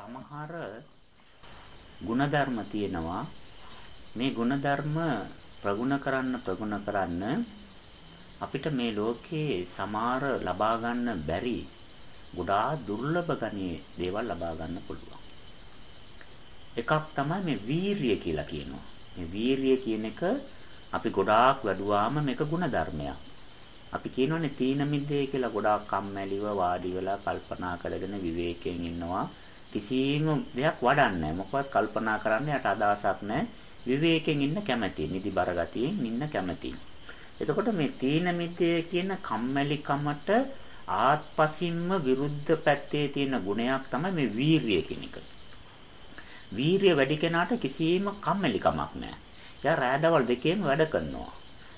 සමහර ಗುಣධර්ම තියෙනවා මේ ಗುಣධර්ම ප්‍රගුණ කරන්න ප්‍රගුණ කරන්න අපිට මේ ලෝකයේ සමහර ලබා ගන්න බැරි ගොඩාක් දුර්ලභ ගණයේ දේවල් ලබා ගන්න පුළුවන්. එකක් තමයි මේ වීරිය කියලා කියනවා. මේ වීරිය කියන එක අපි ගොඩාක් වැඩුවාම මේක ಗುಣධර්මයක්. අපි කියනෝනේ තීන මිද්දේ කියලා ගොඩාක් කම්මැලිව වාඩි වෙලා කල්පනා කරගෙන විවේකයෙන් ඉන්නවා. කිසිම දෙයක් වඩන්නේ මොකවත් කල්පනා කරන්න යට අදහසක් නැහැ. විවේකයෙන් ඉන්න කැමැති. නිදි බර ගතියෙන් ඉන්න කැමැති. එතකොට මේ තීන මිද්දේ කියන කම්මැලිකමට ආත්පසින්ම විරුද්ධ පැත්තේ තියෙන ගුණයක් තමයි මේ වීරිය කියන එක. වීරිය වැඩි කෙනාට කිසිම කම්මැලිකමක් නැහැ. එයා රෑදවල් දෙකේම වැඩ කරනවා.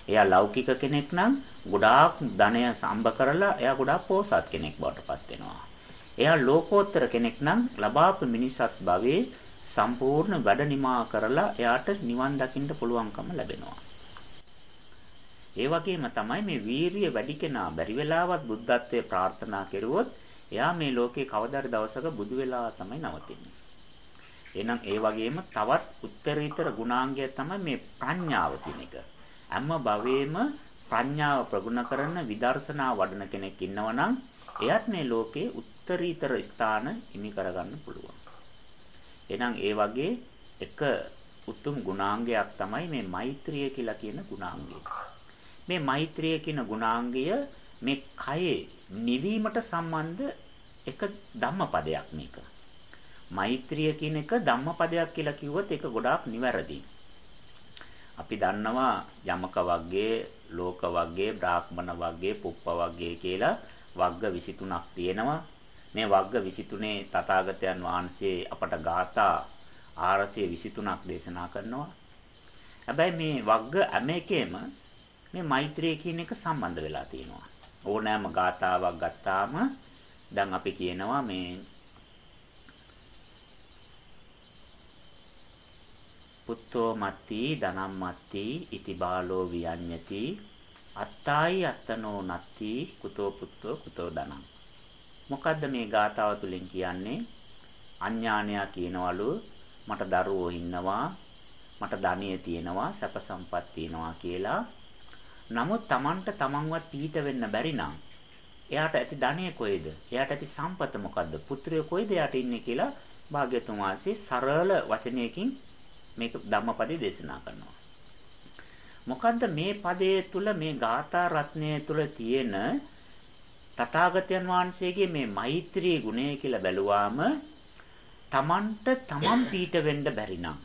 එයා ලෞකික කෙනෙක් නම් ගොඩාක් ධනය සම්බ කරලා එයා ගොඩාක් පෝසත් කෙනෙක් බවට පත් වෙනවා. එයා ලෝකෝත්තර කෙනෙක් නම් ලබාපු මිනිසත් භවයේ සම්පූර්ණ වැඩ නිමා කරලා එයාට නිවන් දකින්න පුළුවන්කම ලැබෙනවා. ඒ වගේම තමයි මේ වීරිය වැඩි කෙනා බැරි වෙලාවත් බුද්ධත්වයේ ප්‍රාර්ථනා කෙරුවොත් එයා මේ ලෝකේ කවදාද දවසක බුදු වෙලා තමයි නවතින්නේ. එහෙනම් ඒ වගේම තවත් උත්තරීතර ගුණාංගය තමයි මේ ප්‍රඥාව කියන එක. හැම භවෙම ප්‍රඥාව ප්‍රගුණ කරන විදර්ශනා වඩන කෙනෙක් ඉන්නවනම් එයත් මේ ලෝකේ උත්තරීතර ස්ථාන හිමි කරගන්න පුළුවන්. එහෙනම් ඒ වගේ එක උතුම් ගුණාංගයක් තමයි මේ මෛත්‍රිය කියලා කියන ගුණාංගය. මේ මෛත්‍රිය කියන ගුණාංගය මේ කයේ නිවීමට සම්බන්ධ එක ධම්මපදයක් මේක. මෛත්‍රිය කියන එක ධම්මපදයක් කියලා කිව්වොත් ඒක ගොඩාක් නිවැරදියි. අපි දන්නවා යමක වර්ගයේ, ලෝක වර්ගයේ, බ්‍රාහ්මණ වර්ගයේ, පුප්ප වර්ගයේ කියලා වර්ග 23ක් තියෙනවා. මේ වර්ග 23 තථාගතයන් වහන්සේ අපට ගාථා 423ක් දේශනා කරනවා. හැබැයි මේ වර්ග හැම එකෙම මේ මෛත්‍රිය කියන එක සම්බන්ධ වෙලා තියෙනවා. ඕනෑම ගාථාවක් ගත්තාම දැන් අපි කියනවා මේ පුත්තෝ මත්ති ධනම් මත්ති ඉති බාලෝ වියඤ්ඤති අත්තායි අත්තනෝ නත්ති කුතෝ පුත්තෝ කුතෝ ධනම් මොකද්ද මේ ගාථාව තුලින් කියන්නේ? අඥානයා කියනවලු මට දරුවෝ ඉන්නවා මට ධනිය තියෙනවා සැප සම්පත් තියෙනවා කියලා. නමුත් Tamanට Tamanවත් පිහිට වෙන්න බැරි නම් එයාට ඇති ධනිය කොයිද? එයාට ඇති සම්පත මොකද්ද? පුත්‍රයෝ කොයිද එයාට ඉන්නේ කියලා භාග්‍යතුන් වහන්සේ සරල වචනයකින් මේක ධම්මපදේ දේශනා කරනවා. මොකද්ද මේ පදයේ තුල මේ ගාථා රත්නයේ තුල තියෙන තථාගතයන් වහන්සේගේ මේ මෛත්‍රී ගුණය කියලා බැලුවාම තමන්ට තමන් පීඩ වෙන්න බැරි නම්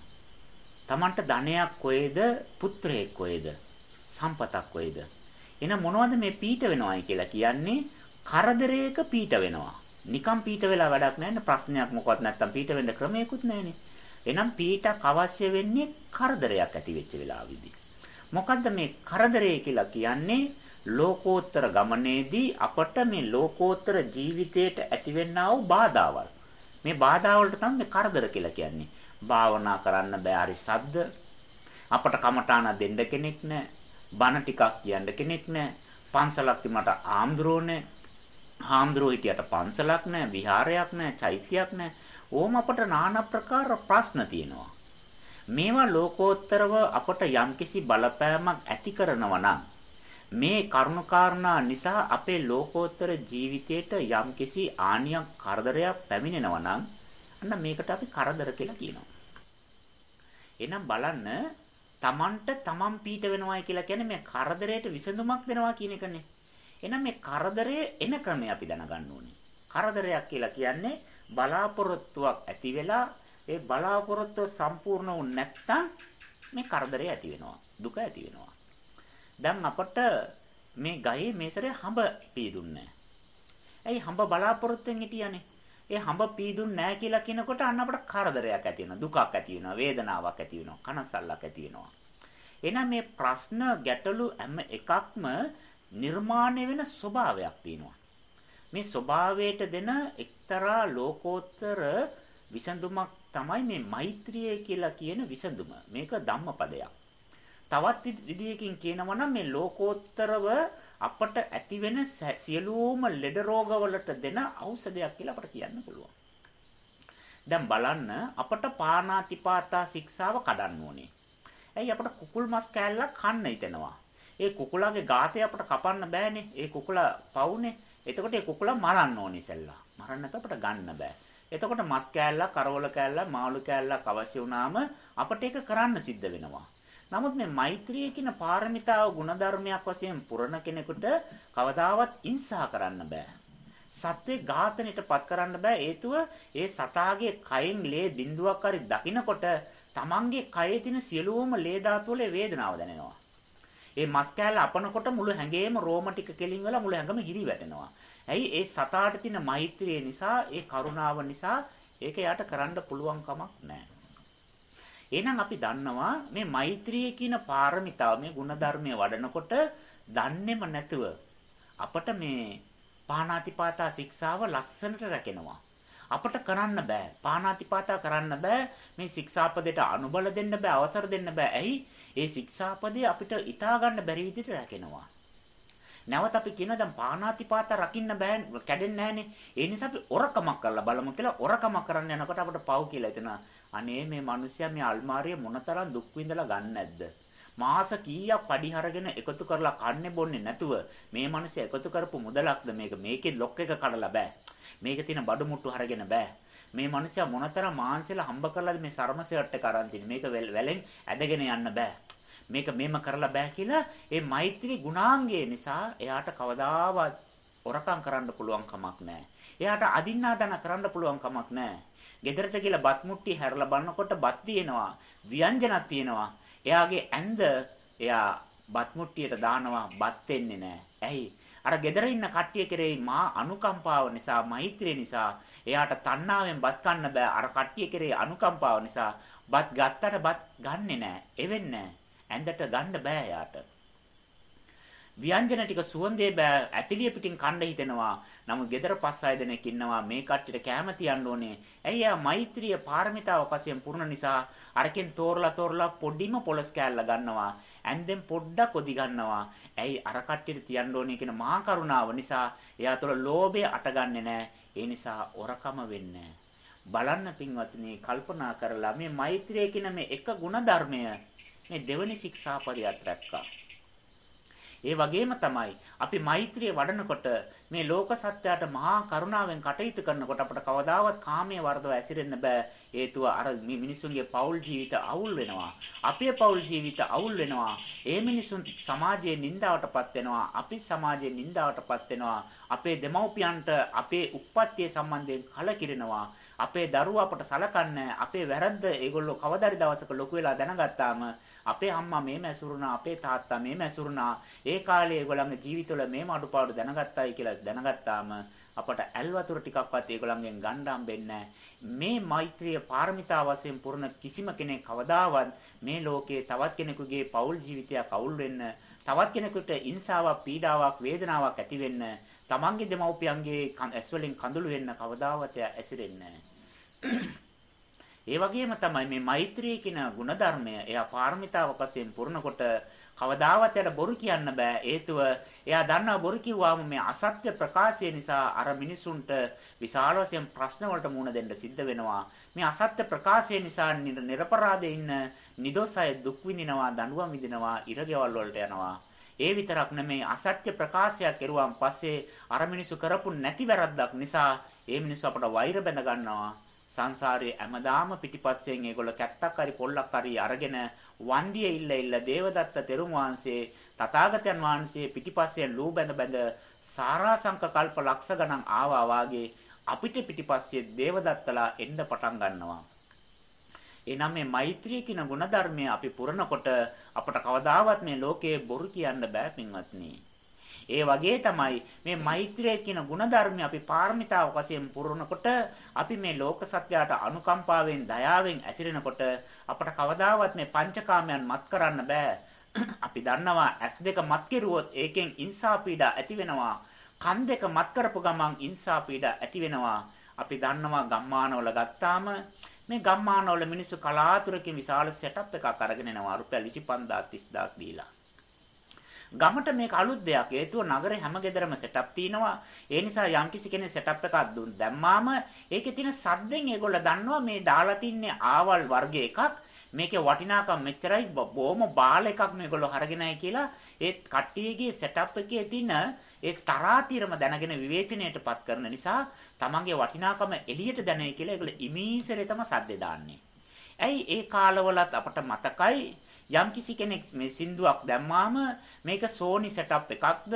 තමන්ට ධනයක් කොයිද පුත්‍රයෙක් කොයිද සම්පතක් කොයිද එන මොනවද මේ පීඩ වෙනවයි කියලා කියන්නේ? කරදරයක පීඩ වෙනවා. නිකම් පීඩ වෙලා වැඩක් නැහැ ප්‍රශ්නයක් මොකවත් නැත්තම් පීඩ වෙන්න ක්‍රමයක්වත් නැහැනේ එහෙනම් පීඩක් අවශ්‍ය වෙන්නේ කරදරයක් ඇති වෙච්ච වෙලාවෙදී. මොකද්ද මේ කරදරය කියලා කියන්නේ? ලෝකෝත්තර ගමනේදී අපට මේ ලෝකෝත්තර ජීවිතයට ඇතිවෙනා වූ බාධාවල්. මේ බාධාවලට තමයි මේ කරදර කියලා කියන්නේ. භාවනා කරන්න බෑ හරි සද්ද. අපට කමඨාන දෙන්න කෙනෙක් නැහැ. බණ ටිකක් කියන්න කෙනෙක් නැහැ. පන්සලක් තිබුණාට ආම්ද්‍රෝ නැහැ. ආම්ද්‍රෝ හිටියට පන්සලක් නැහැ, විහාරයක් නැහැ, චෛත්‍යයක් නැහැ. ඕම අපට নানা ප්‍රකාර ප්‍රශ්න තියෙනවා. මේවා ලෝකෝත්තරව අපට යම්කිසි බලපෑමක් ඇති කරනවා නම් මේ කරුණාකාරණා නිසා අපේ ලෝකෝත්තර ජීවිතයට යම්කිසි ආනියක් කරදරයක් පැමිණෙනවා නම් අන්න මේකට අපි කරදර කියලා කියනවා. එහෙනම් බලන්න Tamanට Taman පීඩ වෙනවායි කියලා කියන්නේ මේ කරදරයට විසඳුමක් දෙනවා කියන එකනේ. එහෙනම් මේ කරදරයේ එන ක්‍රමය අපි දැනගන්න ඕනේ. කරදරයක් කියලා කියන්නේ බලාපොරොත්තුවක් ඇති වෙලා ඒ බලාපොරොත්තුව සම්පූර්ණ වුනේ නැත්නම් මේ කරදරේ ඇති වෙනවා දුක ඇති වෙනවා දැන් අපට මේ ගහේ මේ සැරේ හඹ පීදුන්නේ ඇයි හඹ බලාපොරොත්තුෙන් හිටියානේ ඒ හඹ පීදුන්නේ නැහැ කියලා කියනකොට අන්න අපට කරදරයක් ඇති වෙනවා දුකක් ඇති වෙනවා වේදනාවක් ඇති වෙනවා කනසල්ලක් ඇති වෙනවා එහෙනම් මේ ප්‍රශ්න ගැටලු හැම එකක්ම නිර්මාණය වෙන ස්වභාවයක් තියෙනවා මේ ස්වභාවයට දෙන එක්තරා ලෝකෝත්තර විසඳුමක් තමයි මේ මෛත්‍රිය කියලා කියන විසඳුම. මේක ධම්මපදයක්. තවත් විදියකින් කියනවා නම් මේ ලෝකෝත්තරව අපට ඇතිවෙන සියලුම ලෙඩ රෝගවලට දෙන ඖෂධයක් කියලා අපට කියන්න පුළුවන්. දැන් බලන්න අපට පානාතිපාතා ශික්ෂාව කඩන්න ඕනේ. ඇයි අපට කුකුල් මස් කෑල්ලක් කන්න හිතෙනවා. ඒ කුකුලාගේ ගාතේ අපට කපන්න බෑනේ. ඒ කුකුලා පවුනේ. එතකොට ඒ කුකුලා මරන්න ඕනේ ඉස්සෙල්ලා. මරන්න අපට ගන්න බෑ. එතකොට මස් කෑල්ලක්, කරවල කෑල්ලක්, මාළු කෑල්ලක් අවශ්‍ය වුණාම අපට ඒක කරන්න සිද්ධ වෙනවා. නමුත් මේ මෛත්‍රිය කියන පාරමිතාව ಗುಣධර්මයක් වශයෙන් පුරන කෙනෙකුට කවදාවත් ඉන්සා කරන්න බෑ. සත්වේ ඝාතනයටපත් කරන්න බෑ හේතුව ඒ සතාගේ කයින් ලේ බිඳුවක් හරි දකිනකොට තමන්ගේ කයේ තියෙන සියලුම ලේ ධාතු වල වේදනාව දැනෙනවා. ඒ මස් කෑල්ල අපනකොට මුළු හැඟේම රෝම ටික කෙලින් වෙලා මුළු හැඟම හිරි වැටෙනවා. ඇයි ඒ සතාට තියෙන මෛත්‍රිය නිසා, ඒ කරුණාව නිසා ඒක යාට කරන්න පුළුවන් කමක් නැහැ. එහෙනම් අපි දන්නවා මේ මෛත්‍රිය කියන පාරමිතාව මේ ಗುಣධර්මය වඩනකොට දන්නේම නැතුව අපට මේ පාණාතිපාතා ශික්ෂාව ලස්සනට රැකෙනවා. අපට කරන්න බෑ. පාණාතිපාතා කරන්න බෑ. මේ ශික්ෂාපදයට අනුබල දෙන්න බෑ, අවසර දෙන්න බෑ. ඇයි? ඒ ශික්ෂාපදේ අපිට හිතා ගන්න බැරි විදිහට රැකෙනවා. නැවත අපි කියන දැන් පාණාතිපාතා රකින්න බෑ, කැඩෙන්නේ නැහනේ. ඒ නිසා අපි ඔරකමක් කරලා බලමු කියලා ඔරකමක් කරන්න යනකොට අපිට පව් කියලා හිතෙනවා. අනේ මේ මිනිස්සයා මේ අල්මාරිය මොනතරම් දුක් විඳලා ගන්න නැද්ද? මාස කීයක් පඩි අරගෙන එකතු කරලා කන්නේ බොන්නේ නැතුව මේ මිනිස්සු එකතු කරපු මුදලක්ද මේක මේකේ ලොක් එක කඩලා බෑ මේක තියෙන බඩු මුට්ටු අරගෙන බෑ. මේ මිනිස්සයා මොනතරම් මාංශලා හම්බ කරලාද මේ සර්ම සෙට් එක අරන් තින්නේ. මේක වැලෙන් ඇදගෙන යන්න බෑ. මේක මෙහෙම කරලා බෑ කියලා ඒ මෛත්‍රී ගුණාංගය නිසා එයාට කවදාවත් ඔරකම් කරන්න පුළුවන් කමක් නැහැ. එයාට අදින්නාදන කරන්න පුළුවන් කමක් නැහැ. ගෙදරට ගිහලා බත් මුට්ටි හැරලා බලනකොට බත් තියෙනවා, ව්‍යංජනක් තියෙනවා. එයාගේ ඇඳ එයා බත් මුට්ටියට දානවා බත් වෙන්නේ නැහැ. ඇයි? අර gedara ඉන්න කට්ටිය කෙරෙහි මා අනුකම්පාව නිසා මෛත්‍රිය නිසා එයාට තණ්හාවෙන් බත් කන්න බෑ අර කට්ටිය කෙරෙහි අනුකම්පාව නිසා බත් ගත්තට බත් ගන්නෙ නෑ එවෙන්නේ ඇඳට ගන්න බෑ එයාට ව්‍යංජන ටික සුවඳේ බෑ ඇතිලිය පිටින් කන්න හිතෙනවා නමුත් gedara පස් අය දෙනෙක් ඉන්නවා මේ කට්ටියට කැම තියන්න ඕනේ ඇයි යා මෛත්‍රිය පාරමිතාව වශයෙන් පුරුණ නිසා අරකින් තෝරලා තෝරලා පොඩිම පොලස් කෑල්ල ගන්නවා ඇන්දෙන් පොඩ්ඩක් ඔදි ගන්නවා. ඇයි අර කට්ටියට තියන්න ඕනේ කියන මහා කරුණාව නිසා එයා තුළ ලෝභය අටගන්නේ නැහැ. ඒ නිසා ඔරකම වෙන්නේ බලන්න පින්වත්නි කල්පනා කරලා මේ මෛත්‍රිය කියන මේ එක ಗುಣධර්මය මේ දෙවනි ශික්ෂාපදයට රැක්කා. ඒ වගේම තමයි අපි මෛත්‍රිය වඩනකොට මේ ලෝක සත්‍යයට මහා කරුණාවෙන් කටයුතු කරනකොට අපට කවදාවත් කාමයේ වර්ධව ඇසිරෙන්න බෑ. හේතුව අර මිනිසුන්ගේ පෞල් ජීවිත අවුල් වෙනවා. අපේ පෞල් ජීවිත අවුල් වෙනවා. ඒ මිනිසුන් සමාජයේ නින්දාවටපත් වෙනවා. අපි සමාජයේ නින්දාවටපත් වෙනවා. අපේ දෙමව්පියන්ට අපේ උප්පත්තිය සම්බන්ධයෙන් කලකිරෙනවා. අපේ දරුවා අපට සලකන්නේ අපේ වැරද්ද ඒගොල්ලෝ කවදාරි දවසක ලොකු වෙලා දැනගත්තාම අපේ අම්මා මේම ඇසුරුණා අපේ තාත්තා මේම ඇසුරුණා. ඒ කාලේ ඒගොල්ලන්ගේ ජීවිතවල මේම අඩුපාඩු දැනගත්තයි කියලා දැනගත්තාම අපට ඇල් වතුර ටිකක්වත් ඒගොල්ලන්ගෙන් ගන්න හම්බෙන්නේ මේ මෛත්‍රිය පාරමිතා වශයෙන් පුරන කිසිම කෙනෙක් කවදාවත් මේ ලෝකේ තවත් කෙනෙකුගේ පෞල් ජීවිතයක් අවුල් වෙන්න තවත් කෙනෙකුට ඉන්සාවක් පීඩාවක් වේදනාවක් ඇති වෙන්න තමන්ගේ දෙමව්පියන්ගේ ඇස් වලින් කඳුළු වෙන්න කවදාවත් ඇසිරෙන්නේ ඒ වගේම තමයි මේ මෛත්‍රිය කියන ಗುಣධර්මය එයා පාරමිතාව වශයෙන් පුරනකොට කවදාවත් එයාට බොරු කියන්න බෑ. හේතුව එයා දන්නවා බොරු කිව්වාම මේ අසත්‍ය ප්‍රකාශය නිසා අර මිනිසුන්ට විශාල වශයෙන් ප්‍රශ්න වලට මුහුණ දෙන්න සිද්ධ වෙනවා. මේ අසත්‍ය ප්‍රකාශය නිසා නිර්පරාදේ ඉන්න නිදොස් අය දුක් විඳිනවා දඬුවම් විඳිනවා ඉරගෙවල් වලට යනවා. ඒ විතරක් නෙමෙයි අසත්‍ය ප්‍රකාශයක් කෙරුවාන් පස්සේ අර මිනිස්සු කරපු නැති වැරද්දක් නිසා ඒ මිනිස්සු අපට වෛර බැඳ ගන්නවා. සංසාරයේ හැමදාම පිටිපස්සෙන් ඒගොල්ල කැත්තක් හරි පොල්ලක් හරි අරගෙන වන්දියේ ඉල්ල ඉල්ල දේවදත්ත තෙරුන් වහන්සේ තථාගතයන් වහන්සේ පිටිපස්සෙන් ලූ බැඳ බැඳ සාරාංශක කල්ප ලක්ෂ ගණන් ආවා වාගේ අපිට පිටිපස්සේ දේවදත්තලා එන්න පටන් ගන්නවා. එහෙනම් මේ මෛත්‍රිය කියන ගුණධර්මය අපි පුරනකොට අපට කවදාවත් මේ ලෝකයේ බොරු කියන්න බෑ පින්වත්නි. ඒ වගේ තමයි මේ මෛත්‍රිය කියන ගුණධර්මය අපි පාරමිතාව වශයෙන් පුරනකොට අපි මේ ලෝක සත්‍යයට අනුකම්පාවෙන් දයාවෙන් ඇසිරෙනකොට අපට කවදාවත් මේ පංචකාමයන් මත් කරන්න බෑ. අපි දන්නවා ඇස් දෙක මත් කෙරුවොත් ඒකෙන් ඉන්සා පීඩා ඇති වෙනවා. කන් දෙක මත් කරපු ගමන් ඉන්සා පීඩා ඇති වෙනවා. අපි දන්නවා ගම්මානවල ගත්තාම මේ ගම්මානවල මිනිස්සු කලාතුරකින් විශාල සෙටප් එකක් අරගෙන එනවා රුපියල් 25000 30000 දීලා. ගමට මේක අලුත් දෙයක්. හේතුව නගරේ හැම ගෙදරම සෙටප් තියෙනවා. ඒ නිසා යම්කිසි කෙනෙක් සෙටප් එකක් දුන් දැම්මාම ඒකේ තියෙන සද්දෙන් ඒගොල්ලෝ දන්නවා මේ දාලා තින්නේ ආවල් වර්ග එකක්. මේකේ වටිනාකම මෙච්චරයි බොහොම බාල එකක් මේගොල්ලෝ අරගෙනයි කියලා ඒ කට්ටියගේ සෙටප් එකේ තියෙන ඒ තරාතිරම දැනගෙන විවේචනයටපත් කරන නිසා තමන්ගේ වටිනාකම එළියට දැනෙයි කියලා ඒගොල්ලෝ ඉමීසරේ තම සද්දේ දාන්නේ. ඇයි ඒ කාලවලත් අපට මතකයි යම්කිසි කෙනෙක් මේ සින්දුවක් දැම්මාම මේක සෝනි සෙටප් එකක්ද?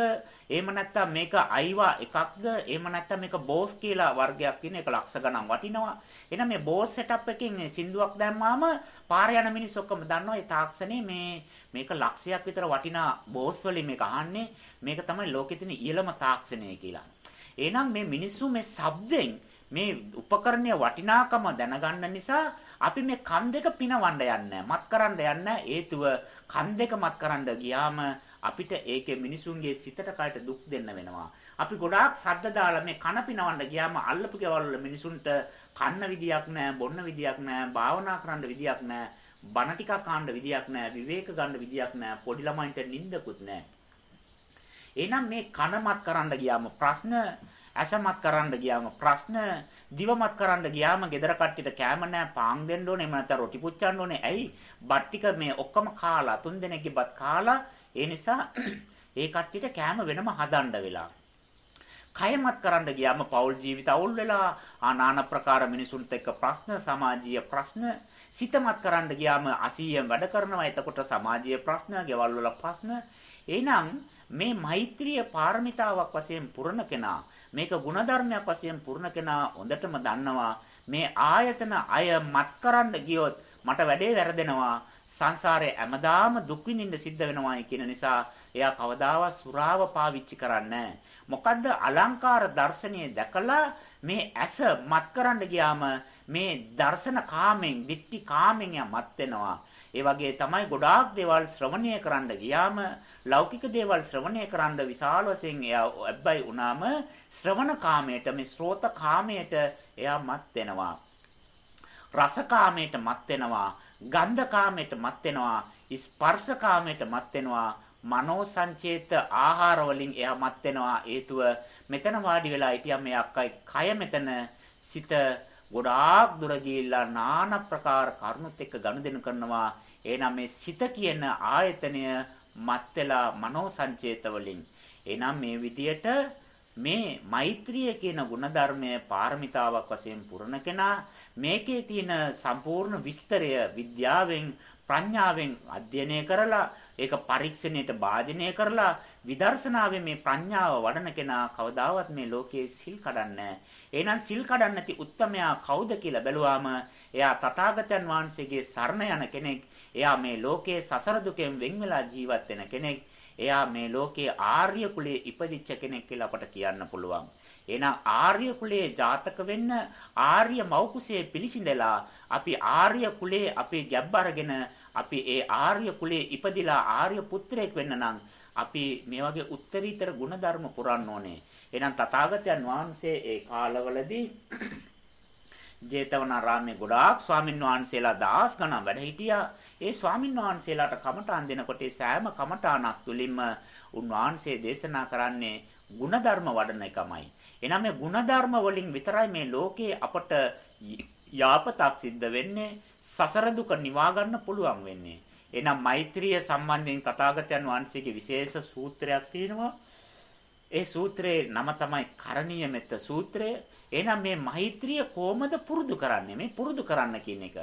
එහෙම නැත්නම් මේක අයිවා එකක්ද? එහෙම නැත්නම් මේක බෝස් කියලා වර්ගයක් කියන එක ලක්ෂ ගණන් වටිනවා. එහෙනම් මේ බෝස් සෙටප් එකකින් සින්දුවක් දැම්මාම පාර යන මිනිස්සු ඔක්කොම දන්නවා ඒ තාක්ෂණේ මේ මේක ලක්ෂයක් විතර වටිනා බෝස් වලින් මේක අහන්නේ. මේක තමයි ලෝකෙ තියෙන ඉහළම තාක්ෂණය කියලා. එහෙනම් මේ මිනිස්සු මේ ශබ්දෙන් මේ උපකරණයේ වටිනාකම දැනගන්න නිසා අපි මේ කන් දෙක පිනවන්න යන්නේ මත් කරන්න යන්නේ හේතුව කන් දෙක මත් කරන්න ගියාම අපිට ඒකේ මිනිසුන්ගේ සිතට කයට දුක් දෙන්න වෙනවා. අපි ගොඩාක් සද්ද දාලා මේ කන පිනවන්න ගියාම අල්ලපු ගෙවල් වල මිනිසුන්ට කන්න විදියක් නැහැ, බොන්න විදියක් නැහැ, භාවනා කරන්න විදියක් නැහැ, බණ ටිකක් අහන්න විදියක් නැහැ, විවේක ගන්න විදියක් නැහැ, පොඩි ළමයින්ට නිින්දකුත් නැහැ. එහෙනම් මේ කනමත් කරන්න ගියාම ප්‍රශ්න ඇසමත් කරන්න ගියාම ප්‍රශ්න දිවමත් කරන්න ගියාම ගෙදර කට්ටියට කෑම නැහැ පාන් දෙන්න ඕනේ එහෙම නැත්නම් රොටි පුච්චන්න ඕනේ. ඇයි? බත් ටික මේ ඔක්කොම කාලා තුන් දෙනෙක්ගේ බත් කාලා ඒ නිසා ඒ කට්ටියට කෑම වෙනම හදන්න වෙලා. කයමත් කරන්න ගියාම පෞල් ජීවිත අවුල් වෙලා ආනාන ප්‍රකාර මිනිසුන්ට එක්ක ප්‍රශ්න සමාජීය ප්‍රශ්න. සිතමත් කරන්න ගියාම අසීයෙන් වැඩ කරනවා. එතකොට සමාජීය ප්‍රශ්න ගෙවල් වල ප්‍රශ්න. එහෙනම් මේ මෛත්‍රිය පාරමිතාවක් වශයෙන් පුරන කෙනා මේක ಗುಣධර්මයක් වශයෙන් පුරන කෙනා හොඳටම දන්නවා. මේ ආයතන අය මත්කරන්න ගියොත් මට වැඩේ වැරදෙනවා. සංසාරේ හැමදාම දුක් විඳින්න සිද්ධ වෙනවායි කියන නිසා එයා කවදාවත් සුරාව පාවිච්චි කරන්නේ මොකද්ද අලංකාර දර්ශනීය දැකලා මේ ඇස මත් කරන්න ගියාම මේ දර්ශන කාමෙන්, ditthi කාමෙන් යා මත් වෙනවා. ඒ වගේ තමයි ගොඩාක් දේවල් ශ්‍රවණය කරන්න ගියාම ලෞකික දේවල් ශ්‍රවණය කරන්න විශාල වශයෙන් එයා ඇබ්බයි වුණාම ශ්‍රවණ කාමයට මේ ශ්‍රෝත කාමයට එයා මත් වෙනවා. රස කාමයට මත් වෙනවා. ගන්ධ කාමයට මත් වෙනවා. ස්පර්ශ කාමයට මත් වෙනවා. මනෝ සංචේත ආහාර වලින් එයා මත් වෙනවා. හේතුව මෙතන වාඩි වෙලා හිටියම මේ අක්කයි කය මෙතන සිත ගොඩාක් දුර ගිහිල්ලා নানা ප්‍රකාර කරුණුත් එක්ක ගනුදෙනු කරනවා. එහෙනම් මේ සිත කියන ආයතනය මත් වෙලා මනෝ සංචේත වලින්. එහෙනම් මේ විදියට මේ මෛත්‍රිය කියන ಗುಣධර්මය පාරමිතාවක් වශයෙන් පුරන කෙනා මේකේ තියෙන සම්පූර්ණ විස්තරය විද්‍යාවෙන් ප්‍රඥාවෙන් අධ්‍යයනය කරලා ඒක පරීක්ෂණයට භාජනය කරලා විදර්ශනාවෙන් මේ ප්‍රඥාව වඩන කෙනා කවදාවත් මේ ලෝකයේ සිල් කඩන්නේ එහෙනම් සිල් කඩන්නේ නැති උත්තමයා කවුද කියලා බැලුවාම එයා තථාගතයන් වහන්සේගේ සරණ යන කෙනෙක්. එයා මේ ලෝකයේ සසර දුකෙන් වෙන් වෙලා ජීවත් වෙන කෙනෙක්. එයා මේ ලෝකයේ ආර්ය කුලයේ ඉපදිච්ච කෙනෙක් කියලා අපට කියන්න පුළුවන්. එහෙනම් ආර්ය කුලයේ ජාතක වෙන්න ආර්ය මෞකුසයේ පිලිසිඳලා අපි ආර්ය කුලයේ අපේ ගැබ් අරගෙන අපි ඒ ආර්ය කුලයේ ඉපදිලා ආර්ය පුත්‍රයෙක් වෙන්න නම් අපි මේ වගේ උත්තරීතර ගුණධර්ම පුරන්න ඕනේ. එහෙනම් තථාගතයන් වහන්සේ ඒ කාලවලදී ජේතවනාරාමේ ගොඩාක් ස්වාමින් වහන්සේලා දහස් ගණන් වැඩ හිටියා. ඒ ස්වාමින් වහන්සේලාට කමඨාන් දෙනකොට සෑම කමඨානක් තුලින්ම උන්වහන්සේ දේශනා කරන්නේ ಗುಣධර්ම වඩන එකමයි. එනනම් මේ ಗುಣධර්ම වලින් විතරයි මේ ලෝකේ අපට යාපතක් සිද්ධ වෙන්නේ සසර දුක නිවා ගන්න පුළුවන් වෙන්නේ. එහෙනම් මෛත්‍රිය සම්බන්ධයෙන් තථාගතයන් වහන්සේගේ විශේෂ සූත්‍රයක් තියෙනවා. ඒ සූත්‍රයේ නම තමයි කරණීය මෙත්ත සූත්‍රය. එහෙනම් මේ මෛත්‍රිය කොහොමද පුරුදු කරන්නේ? මේ පුරුදු කරන්න කියන එක.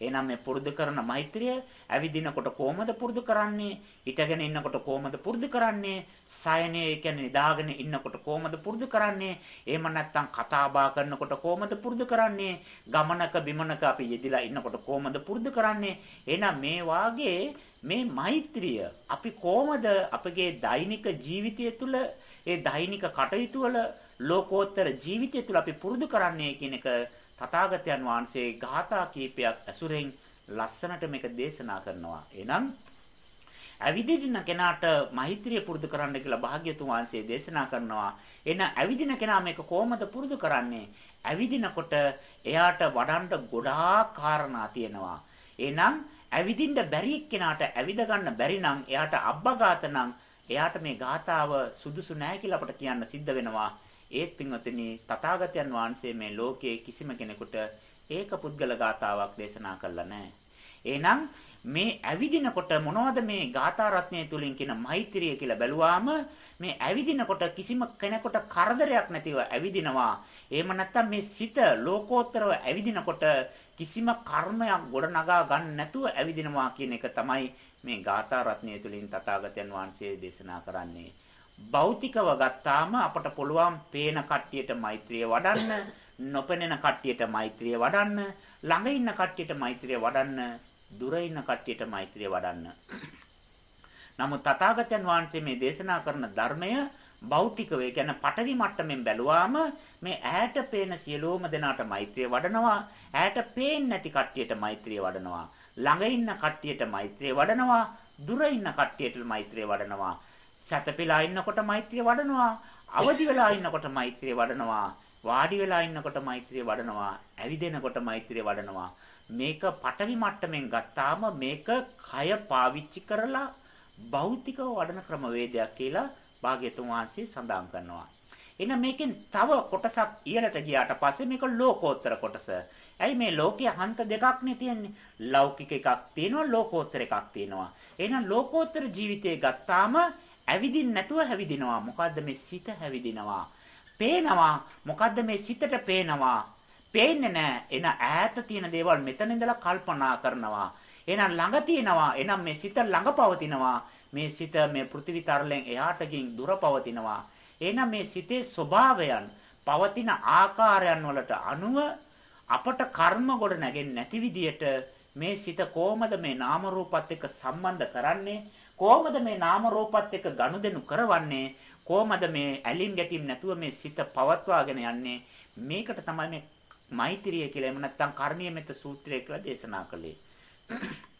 එහෙනම් මේ පුරුදු කරන මෛත්‍රිය ඇවිදිනකොට කොහොමද පුරුදු කරන්නේ? හිටගෙන ඉන්නකොට කොහොමද පුරුදු කරන්නේ? සයනේ කියන්නේ නිදාගෙන ඉන්නකොට කොහොමද පුරුදු කරන්නේ? එහෙම නැත්නම් කතා බහ කරනකොට කොහොමද පුරුදු කරන්නේ? ගමනක බිමනක අපි යෙදිලා ඉන්නකොට කොහොමද පුරුදු කරන්නේ? එහෙනම් මේ වාගේ මේ මෛත්‍රිය අපි කොහොමද අපගේ දෛනික ජීවිතය තුළ ඒ දෛනික කටයුතු වල ලෝකෝත්තර ජීවිතය තුළ අපි පුරුදු කරන්නේ කියන එක තථාගතයන් වහන්සේ ගාථා කීපයක් ඇසුරෙන් ලස්සනට මේක දේශනා කරනවා. එහෙනම් ඇවිදින කෙනාට මෛත්‍රිය පුරුදු කරන්න කියලා භාග්‍යතුන් වහන්සේ දේශනා කරනවා. එන ඇවිදින කෙනා මේක කොහොමද පුරුදු කරන්නේ? ඇවිදිනකොට එයාට වඩන්න ගොඩාක් කාරණා තියෙනවා. එහෙනම් ඇවිදින්න බැරි කෙනාට ඇවිද ගන්න බැරි නම් එයාට අබ්බගාත නම් එයාට මේ ගාතාව සුදුසු නෑ කියලා අපට කියන්න සිද්ධ වෙනවා. ඒත් පින්වතුනි තථාගතයන් වහන්සේ මේ ලෝකයේ කිසිම කෙනෙකුට ඒක පුද්ගල ගාතාවක් දේශනා කළා නෑ. එහෙනම් මේ ඇවිදිනකොට මොනවද මේ ගාථා රත්නය තුලින් කියන මෛත්‍රිය කියලා බැලුවාම මේ ඇවිදිනකොට කිසිම කෙනෙකුට කරදරයක් නැතිව ඇවිදිනවා. එහෙම නැත්නම් මේ සිත ලෝකෝත්තරව ඇවිදිනකොට කිසිම කර්මයක් ගොඩනගා ගන්න නැතුව ඇවිදිනවා කියන එක තමයි මේ ගාථා රත්නය තුලින් තථාගතයන් වහන්සේ දේශනා කරන්නේ. භෞතිකව ගත්තාම අපට පුළුවන් පේන කට්ටියට මෛත්‍රිය වඩන්න, නොපෙනෙන කට්ටියට මෛත්‍රිය වඩන්න, ළඟ ඉන්න කට්ටියට මෛත්‍රිය වඩන්න, දුර ඉන්න කට්ටියට මෛත්‍රිය වඩන්න. නමුත් තථාගතයන් වහන්සේ මේ දේශනා කරන ධර්මය භෞතිකව ඒ කියන්නේ පටවි මට්ටමින් බැලුවාම මේ ඇහැට පේන සියලුම දෙනාට මෛත්‍රිය වඩනවා ඇහැට පේන්නේ නැති කට්ටියට මෛත්‍රිය වඩනවා ළඟ ඉන්න කට්ටියට මෛත්‍රිය වඩනවා දුර ඉන්න කට්ටියට මෛත්‍රිය වඩනවා සැතපීලා ඉන්නකොට මෛත්‍රිය වඩනවා අවදි වෙලා ඉන්නකොට මෛත්‍රිය වඩනවා වාඩි වෙලා ඉන්නකොට මෛත්‍රිය වඩනවා ඇවිදෙනකොට මෛත්‍රිය වඩනවා මේක පටවි මට්ටමින් ගත්තාම මේක කය පාවිච්චි කරලා භෞතිකව වඩන ක්‍රමවේදයක් කියලා භාග්‍යතුන් වහන්සේ සඳහන් කරනවා. එහෙනම් මේකෙන් තව කොටසක් ඉහළට ගියාට පස්සේ මේක ලෝකෝත්තර කොටස. ඇයි මේ ලෝකයේ හන්ත දෙකක් නේ තියෙන්නේ? ලෞකික එකක් තියෙනවා ලෝකෝත්තර එකක් තියෙනවා. එහෙනම් ලෝකෝත්තර ජීවිතය ගත්තාම ඇවිදින්න නැතුව හැවිදිනවා. මොකද්ද මේ සිත හැවිදිනවා. පේනවා. මොකද්ද මේ සිතට පේනවා. පේන්නේ නැහැ. එන ඈත තියෙන දේවල් මෙතන ඉඳලා කල්පනා කරනවා. එහෙනම් ළඟ තියෙනවා. එහෙනම් මේ සිත ළඟ පවතිනවා. මේ සිත මේ පෘථිවි තරලෙන් එහාට ගින් දුර පවතිනවා. එහෙනම් මේ සිතේ ස්වභාවයන් පවතින ආකාරයන් වලට අනුව අපට කර්ම ගොඩ නැගෙන්නේ නැති විදියට මේ සිත කොහොමද මේ නාම රූපات එක්ක සම්බන්ධ කරන්නේ කොහොමද මේ නාම රූපات එක්ක ගනුදෙනු කරවන්නේ කොහොමද මේ ඇලින් ගැටීම් නැතුව මේ සිත පවත්වාගෙන යන්නේ මේකට තමයි මේ මෛත්‍රිය කියලා එහෙම නැත්නම් කර්ණීය මෙත්ත සූත්‍රය කියලා දේශනා කළේ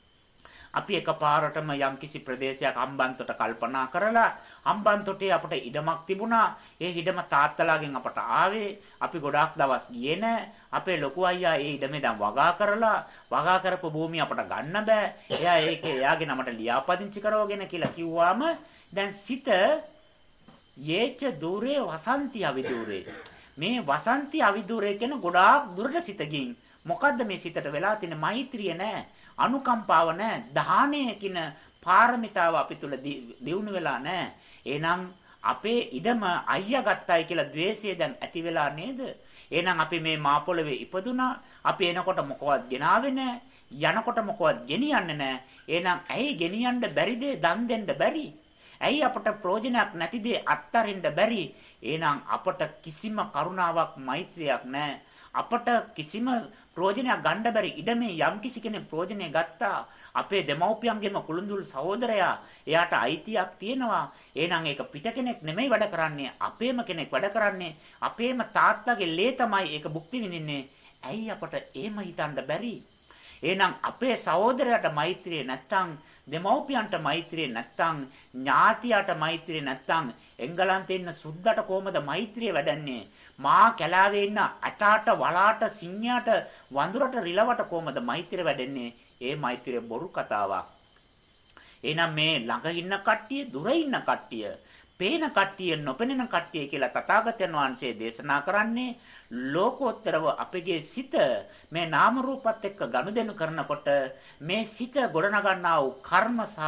අපි එකපාරටම යම්කිසි ප්‍රදේශයක් හම්බන්තොට කල්පනා කරලා හම්බන්තොටේ අපට ඉඩමක් තිබුණා. ඒ ඉඩම තාත්තලාගෙන් අපට ආවේ. අපි ගොඩාක් දවස් ගියේ නැහැ. අපේ ලොකු අයියා ඒ ඉඩමේ දැන් වගා කරලා වගා කරපු භූමිය අපට ගන්න බෑ. එයා ඒකේ එයාගේ නමට ලියාපදිංචි කරවගෙන කියලා කිව්වාම දැන් සිත යේච දුරේ වසන්ති අවිදුරේ. මේ වසන්ති අවිදුරේ කියන ගොඩාක් දුරට සිත ගින්. මොකද්ද මේ සිතට වෙලා තියෙන මෛත්‍රිය නෑ. අනුකම්පාව නැහැ. දාහණය කියන පාරමිතාව අපි තුල දියුණු වෙලා නැහැ. එහෙනම් අපේ ඉඩම අයියා ගත්තයි කියලා द्वේෂය දැන් ඇති වෙලා නේද? එහෙනම් අපි මේ මාපොළවේ ඉපදුනා. අපි එනකොට මොකවත් ගෙනාවේ නැහැ. යනකොට මොකවත් ගෙනියන්නේ නැහැ. එහෙනම් ඇයි ගෙනියන්න බැරි දේ දන් දෙන්න බැරි? ඇයි අපට ප්‍රයෝජනයක් නැති දේ අත්තරින්න බැරි? එහෙනම් අපට කිසිම කරුණාවක් මෛත්‍රියක් නැහැ. අපට කිසිම ප්‍රයෝජනයක් ගන්න බැරි ඉඩමේ යම්කිසි කෙනෙක් ප්‍රයෝජනය ගත්තා. අපේ දෙමව්පියන්ගේම කුළුඳුල් සහෝදරයා එයාට අයිතියක් තියෙනවා. එහෙනම් ඒක පිට කෙනෙක් නෙමෙයි වැඩ කරන්නේ. අපේම කෙනෙක් වැඩ කරන්නේ. අපේම තාත්තගේ ලේ තමයි ඒක භුක්ති විඳින්නේ. ඇයි අපට එහෙම හිතන්න බැරි? එහෙනම් අපේ සහෝදරයාට මෛත්‍රිය නැත්තම් දෙමව්පියන්ට මෛත්‍රිය නැත්තම් ඥාතියට මෛත්‍රිය නැත්තම් එංගලන්තේ ඉන්න සුද්දට කොහමද මෛත්‍රිය වැඩන්නේ? මා කැලාවේ ඉන්න අටාට වලාට සිංහයාට වඳුරට රිලවට කොහමද මෛත්‍රිය වැඩෙන්නේ? ඒ මෛත්‍රිය බොරු කතාවක්. එහෙනම් මේ ළඟ ඉන්න කට්ටිය, දුර ඉන්න කට්ටිය, පේන කට්ටිය, නොපෙනෙන කට්ටිය කියලා තථාගතයන් වහන්සේ දේශනා කරන්නේ ලෝකෝත්තරව අපගේ සිත මේ නාම රූපات එක්ක ගනුදෙනු කරනකොට මේ සිත ගොඩනගන්නා වූ කර්ම සහ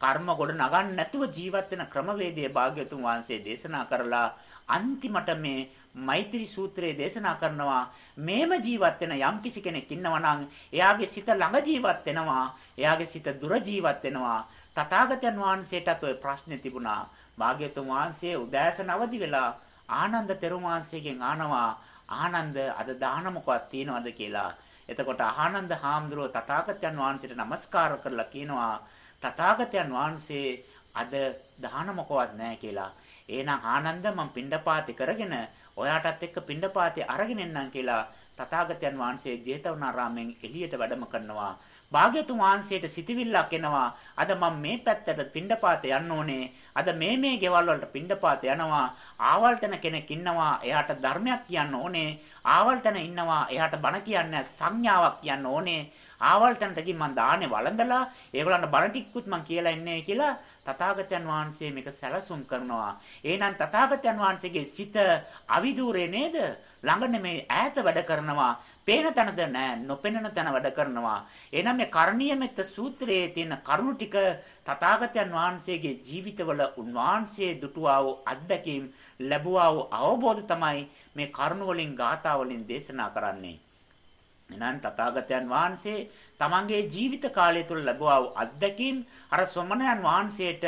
කර්ම ගොඩ නගන්න නැතුව ජීවත් වෙන ක්‍රමවේදය භාග්‍යතුන් වහන්සේ දේශනා කරලා අන්තිමට මේ මෛත්‍රී සූත්‍රයේ දේශනා කරනවා. මේම ජීවත් වෙන යම්කිසි කෙනෙක් ඉන්නවා නම් එයාගේ සිත ළඟ ජීවත් වෙනවා. එයාගේ සිත දුර ජීවත් වෙනවා. තථාගතයන් වහන්සේටත් ওই ප්‍රශ්නේ තිබුණා. භාග්‍යතුන් වහන්සේ උදෑසන අවදි වෙලා ආනන්ද තෙරුමාංශයෙන් ආනවා. ආනන්ද අද දාන මොකක්ද තියනවද කියලා? එතකොට ආනන්ද හාමුදුරුව තථාගතයන් වහන්සේට নমස්කාර කරලා කියනවා තථාගතයන් වහන්සේ අද දාන මොකවත් නැහැ කියලා. එහෙනම් ආනන්ද මම පිණ්ඩපාති කරගෙන ඔයාටත් එක්ක පිණ්ඩපාතේ අරගෙන එන්නම් කියලා තථාගතයන් වහන්සේ ජේතවනාරාමෙන් එළියට වැඩම කරනවා. භාග්‍යතුන් වහන්සේට සිතවිල්ලක් එනවා. අද මම මේ පැත්තට පිණ්ඩපාත යන්න ඕනේ. අද මේ මේ ගෙවල් වලට පිණ්ඩපාත යනවා. ආවල්තන කෙනෙක් ඉන්නවා. එයාට ධර්මයක් කියන්න ඕනේ. ආවල්තන ඉන්නවා. එයාට බණ කියන්න සංඥාවක් කියන්න ඕනේ. ආවල්තනට ගිහින් මං දාන්නේ වළඳලා ඒගොල්ලන්ට බණ ටිකකුත් මං කියලා ඉන්නේ කියලා තථාගතයන් වහන්සේ මේක සැලසුම් කරනවා. එහෙනම් තථාගතයන් වහන්සේගේ සිත අවිදූරේ නේද? ළඟ නෙමේ ඈත වැඩ කරනවා. පේන තැනද නෑ නොපෙනෙන තැන වැඩ කරනවා. එහෙනම් මේ කරණීය මෙත්ත සූත්‍රයේ තියෙන කරුණු ටික තථාගතයන් වහන්සේගේ ජීවිතවල උන්වහන්සේ දුටුවා වූ අත්දැකීම් ලැබුවා වූ අවබෝධ තමයි මේ කරුණ වලින් ගාථා වලින් දේශනා කරන්නේ. එනන් තථාගතයන් වහන්සේ තමන්ගේ ජීවිත කාලය තුළ ලැබුවා වූ අත්දැකීම් අර සොමනයන් වහන්සේට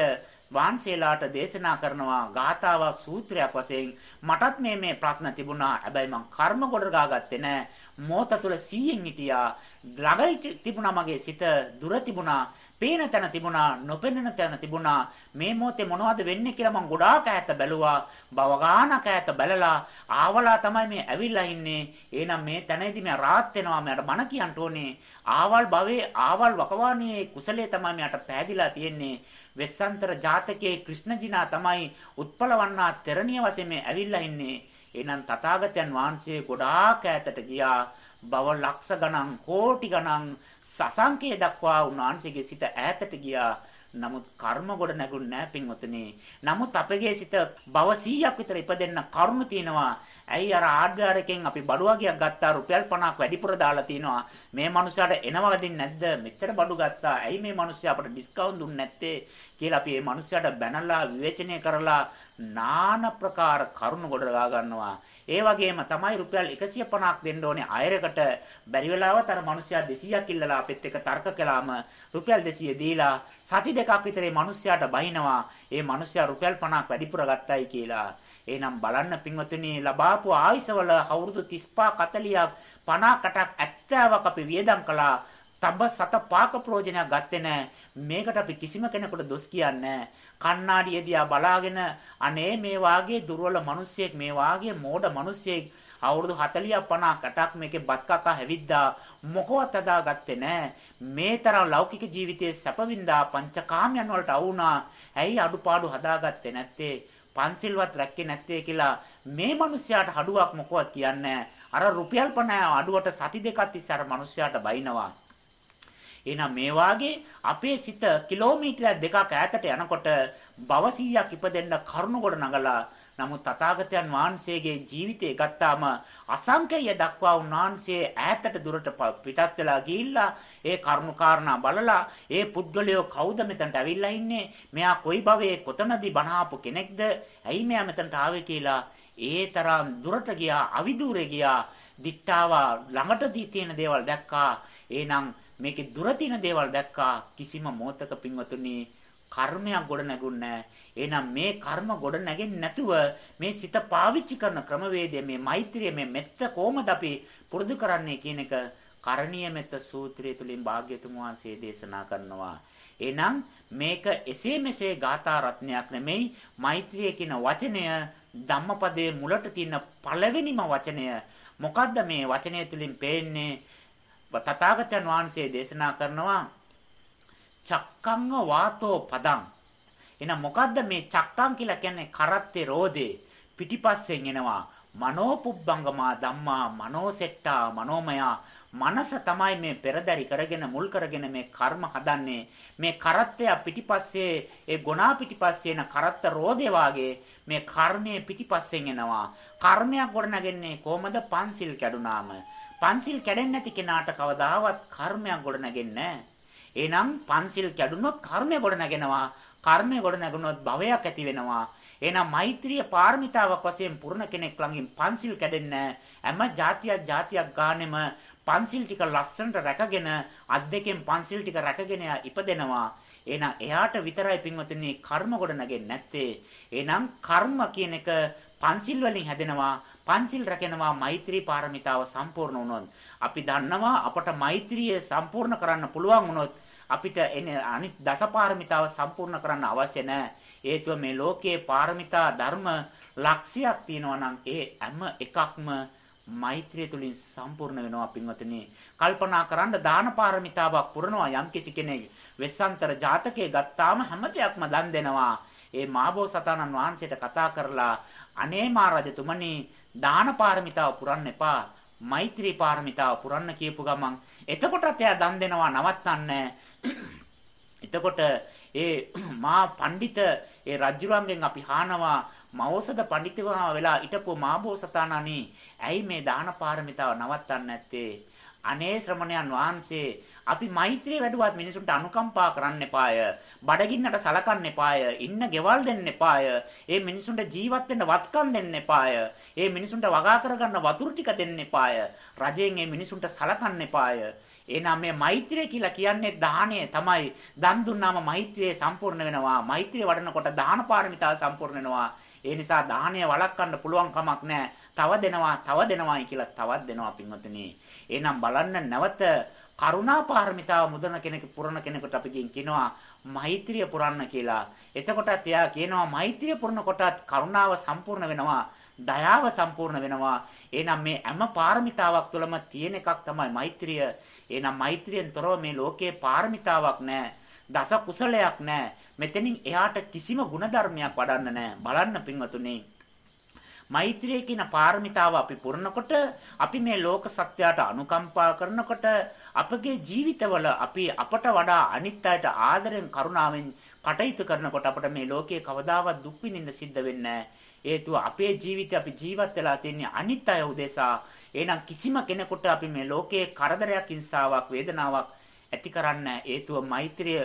වහන්සේලාට දේශනා කරනවා ගාථාවක් සූත්‍රයක් වශයෙන් මටත් මේ මේ ප්‍රශ්න තිබුණා. හැබැයි මං කර්ම කොට ගාගත්තේ නෑ. මොහොත තුළ 100න් හිටියා. ළඟයි තිබුණා මගේ සිත දුර තිබුණා. පේන තැන තිබුණා නොපෙනෙන තැන තිබුණා. මේ මොහොතේ මොනවද වෙන්නේ කියලා මං ගොඩාක් ඈත බැලුවා. බවගානක ඈත බැලලා ආවලා තමයි මේ ඇවිල්ලා ඉන්නේ. එහෙනම් මේ තැනදී මම රාත් වෙනවා. මට බණ කියන්න ඕනේ. ආවල් භවයේ ආවල් වකවානුවේ කුසලයේ තමයි මට පෑදිලා තියෙන්නේ. වෙස්සන්තර ජාතකයේ ක්‍රිෂ්ණජිනා තමයි උත්පලවන්නා තෙරණිය වශයෙන් මේ ඇවිල්ලා ඉන්නේ එහෙනම් තථාගතයන් වහන්සේ ගොඩාක් ඈතට ගියා බව ලක්ෂ ගණන් කෝටි ගණන් සසංකේ දක්වා උන්වහන්සේගේ සිත ඈතට ගියා. නමුත් කර්ම ගොඩ නැගුණ නෑ පින්වතුනි. නමුත් අපගේ සිත භව 100ක් විතර ඉපදෙන්න කර්ම තියෙනවා. ඇයි අර ආඩ්‍යාරකෙන් අපි බඩු වගේක් ගත්තා රුපියල් 50ක් වැඩිපුර දාලා තිනවා. මේ මනුස්සයාට එනවා දෙන්නේ නැද්ද? මෙච්චර බඩු ගත්තා. ඇයි මේ මනුස්සයා අපට ඩිස්කවුන්ට් දුන්නේ නැත්තේ? කියලා අපි මේ මනුස්සයාට බැනලා විවේචනය කරලා නාන ප්‍රකාර කරුණු ගොඩ ගන්නවා. ඒ වගේම තමයි රුපියල් 150ක් දෙන්න ඕනේ අයරකට බැරි වෙලාවත් අර මිනිස්සයා 200ක් ඉල්ලලා අපෙත් එක තර්ක කළාම රුපියල් 200 දීලා සති දෙකක් විතර මේ මිනිස්සයාට බහිනවා ඒ මිනිස්සයා රුපියල් 50ක් වැඩිපුර ගත්තයි කියලා එහෙනම් බලන්න පින්වතුනි ලබාපු ආයසවල අවුරුදු 35 40ක් 50කටක් 70ක් අපි වියදම් කළා තබ සත පාක ප්‍රයෝජනයක් ගත්තේ නැහැ. මේකට අපි කිසිම කෙනෙකුට දොස් කියන්නේ කණ්ණාඩිය දිහා බලාගෙන අනේ මේ වාගේ දුර්වල මිනිස්සෙක් මේ වාගේ මෝඩ මිනිස්සෙක් අවුරුදු 40 50 60ක් මේකේ බත් කකා හැවිද්දා මොකවත් අදාගත්තේ නැහැ. මේ තරම් ලෞකික ජීවිතයේ සැපවින්දා පංචකාමයන් වලට අවුනා. ඇයි අඩුපාඩු හදාගත්තේ නැත්තේ? පන්සිල්වත් රැක්කේ නැත්තේ කියලා මේ මිනිස්යාට හඩුවක් මොකවත් කියන්නේ අර රුපියල් 50 අඩුවට සති දෙකක් තිස්සේ අර මිනිස්යාට බයිනවා. එහෙනම් මේ වාගේ අපේ සිත කිලෝමීටර දෙකක් ඈතට යනකොට භව 100ක් ඉපදෙන්න කරුණ කොට නගලා නමුත් තථාගතයන් වහන්සේගේ ජීවිතය ගත්තාම අසංකේය දක්වා උන්වහන්සේ ඈතට දුරට පිටත් වෙලා ගිහිල්ලා ඒ කරුණු කාරණා බලලා ඒ පුද්ගලයෝ කවුද මෙතනට ඇවිල්ලා ඉන්නේ? මෙයා කොයි භවයේ කොතනදී බණාපු කෙනෙක්ද? ඇයි මෙයා මෙතනට ආවේ කියලා ඒ තරම් දුරට ගියා අවිදූරේ ගියා. දික්තාවා ළඟටදී තියෙන දේවල් දැක්කා. එහෙනම් මේකේ දුර තියෙන දේවල් දැක්කා. කිසිම මොහතක පින්වතුනි කර්මයක් ගොඩ නැගුන්නේ එහෙනම් මේ කර්ම ගොඩ නැගෙන්නේ නැතුව මේ සිත පාවිච්චි කරන ක්‍රමවේදය මේ මෛත්‍රිය මේ මෙත්ත කොහොමද අපි පුරුදු කරන්නේ කියන එක කරණීය මෙත්ත සූත්‍රය තුලින් භාග්‍යතුන් වහන්සේ දේශනා කරනවා. එහෙනම් මේක එසේ මෙසේ ගාථා රත්නයක් නෙමෙයි මෛත්‍රිය කියන වචනය ධම්මපදයේ මුලට තියෙන පළවෙනිම වචනය. මොකද්ද මේ වචනය තුලින් පේන්නේ? තථාගතයන් වහන්සේ දේශනා කරනවා චක්කංග වාතෝ පදං. එහෙනම් මොකද්ද මේ චක්කං කියලා කියන්නේ? කරත්තේ රෝදේ. පිටිපස්සෙන් එනවා. මනෝපුබ්බංගමා ධම්මා මනෝසෙට්ටා මනෝමයා. මනස තමයි මේ පෙරදරි කරගෙන මුල් කරගෙන මේ කර්ම හදන්නේ. මේ කරත්තය පිටිපස්සේ ඒ ගුණා පිටිපස්සේ එන කරත්ත රෝදේ වාගේ මේ කර්මයේ පිටිපස්සෙන් එනවා. කර්මයක් ගොඩනගන්නේ කොහමද? පන්සිල් කැඩුනාම. පන්සිල් කැඩෙන්නේ නැති කෙනාට කවදාවත් කර්මයක් ගොඩ නැගෙන්නේ එහෙනම් පන්සිල් කැඩුනොත් කර්මය ගොඩ නැගෙනවා. කර්මය ගොඩ නැගුණොත් භවයක් ඇති වෙනවා. එහෙනම් මෛත්‍රිය පාරමිතාවක් වශයෙන් පුරණ කෙනෙක් ළඟින් පන්සිල් කැඩෙන්නේ හැම જાතියක් જાතියක් ගානෙම පන්සිල් ටික ලස්සනට රැකගෙන අත් දෙකෙන් පන්සිල් ටික රැකගෙන ඉපදෙනවා. එහෙනම් එයාට විතරයි පින්වතුනි කර්ම ගොඩ නැගෙන්නේ නැත්තේ. එහෙනම් කර්ම කියන එක පන්සිල් වලින් හැදෙනවා. පංචිල් රැකෙනවා මෛත්‍රී පාරමිතාව සම්පූර්ණ වුණොත් අපි දන්නවා අපට මෛත්‍රිය සම්පූර්ණ කරන්න පුළුවන් වුණොත් අපිට එනේ අනිත් දසපාරමිතාව සම්පූර්ණ කරන්න අවශ්‍ය නැහැ හේතුව මේ ලෝකයේ පාරමිතා ධර්ම ලක්ෂයක් තියෙනවා නම් ඒ හැම එකක්ම මෛත්‍රිය තුලින් සම්පූර්ණ වෙනවා පින්වතුනි. කල්පනා කරන්න දාන පාරමිතාවක් පුරනවා යම්කිසි කෙනෙක් වෙස්සන්තර ජාතකයේ ගත්තාම හැම දෙයක්ම දන් දෙනවා. ඒ මාබෝසතාණන් වහන්සේට කතා කරලා අනේ මා රජතුමනි දාන පාරමිතාව පුරන්න එපා. මෛත්‍රී පාරමිතාව පුරන්න කියපු ගමන් එතකොටත් එයා දන් දෙනවා නවත්තන්නේ. එතකොට ඒ මා පඬිත ඒ රජුරන්ගෙන් අපි හානවා මෞසද පඬිතුමා වෙලා හිටපු මාබෝසතාණනි ඇයි මේ දාන පාරමිතාව නවත්තන්නේ නැත්තේ අනේ ශ්‍රමණයන් වහන්සේ අපි මෛත්‍රිය වැඩුවත් මිනිසුන්ට අනුකම්පා කරන්න එපාය. බඩගින්නට සලකන්න එපාය. ඉන්න ගෙවල් දෙන්න එපාය. ඒ මිනිසුන්ට ජීවත් වෙන්න වත්කම් දෙන්න එපාය. ඒ මිනිසුන්ට වගා කරගන්න වතුරු ටික දෙන්න එපාය. රජයෙන් ඒ මිනිසුන්ට සලකන්න එපාය. එහෙනම් මේ මෛත්‍රිය කියලා කියන්නේ දාහණය තමයි. දන් දුන්නාම මෛත්‍රිය සම්පූර්ණ වෙනවා. මෛත්‍රිය වඩනකොට දාන පාරමිතාව සම්පූර්ණ වෙනවා. ඒ නිසා දාහණය වළක්වන්න පුළුවන් කමක් නැහැ. තව දෙනවා, තව දෙනවායි කියලා තවත් දෙනවා පින්වතුනි. එහෙනම් බලන්න නැවත කරුණා පාරමිතාව මුදන කෙනෙක් පුරන කෙනෙකුට අපි කියනවා මෛත්‍රිය පුරන්න කියලා. එතකොටත් එයා කියනවා මෛත්‍රිය පුරන කොටත් කරුණාව සම්පූර්ණ වෙනවා. දයාව සම්පූර්ණ වෙනවා. එහෙනම් මේ හැම පාරමිතාවක් තුළම තියෙන එකක් තමයි මෛත්‍රිය. එහෙනම් මෛත්‍රියෙන් තොරව මේ ලෝකේ පාරමිතාවක් නැහැ. දස කුසලයක් නැහැ. මෙතනින් එහාට කිසිම ಗುಣධර්මයක් වඩන්න නැහැ. බලන්න පින්වතුනි. මෛත්‍රිය කියන පාරමිතාව අපි පුරනකොට අපි මේ ලෝක සත්‍යයට අනුකම්පා කරනකොට අපගේ ජීවිතවල අපි අපට වඩා අනිත් අයට ආදරෙන් කරුණාවෙන් කටයුතු කරනකොට අපට මේ ලෝකයේ කවදාවත් දුක් විඳින්න සිද්ධ වෙන්නේ හේතුව අපේ ජීවිතය අපි ජීවත් වෙලා තින්නේ අනිත් අය උදෙසා එහෙනම් කිසිම කෙනෙකුට අපි මේ ලෝකයේ කරදරයක් හිංසාවක් වේදනාවක් ඇති කරන්න හේතුව මෛත්‍රිය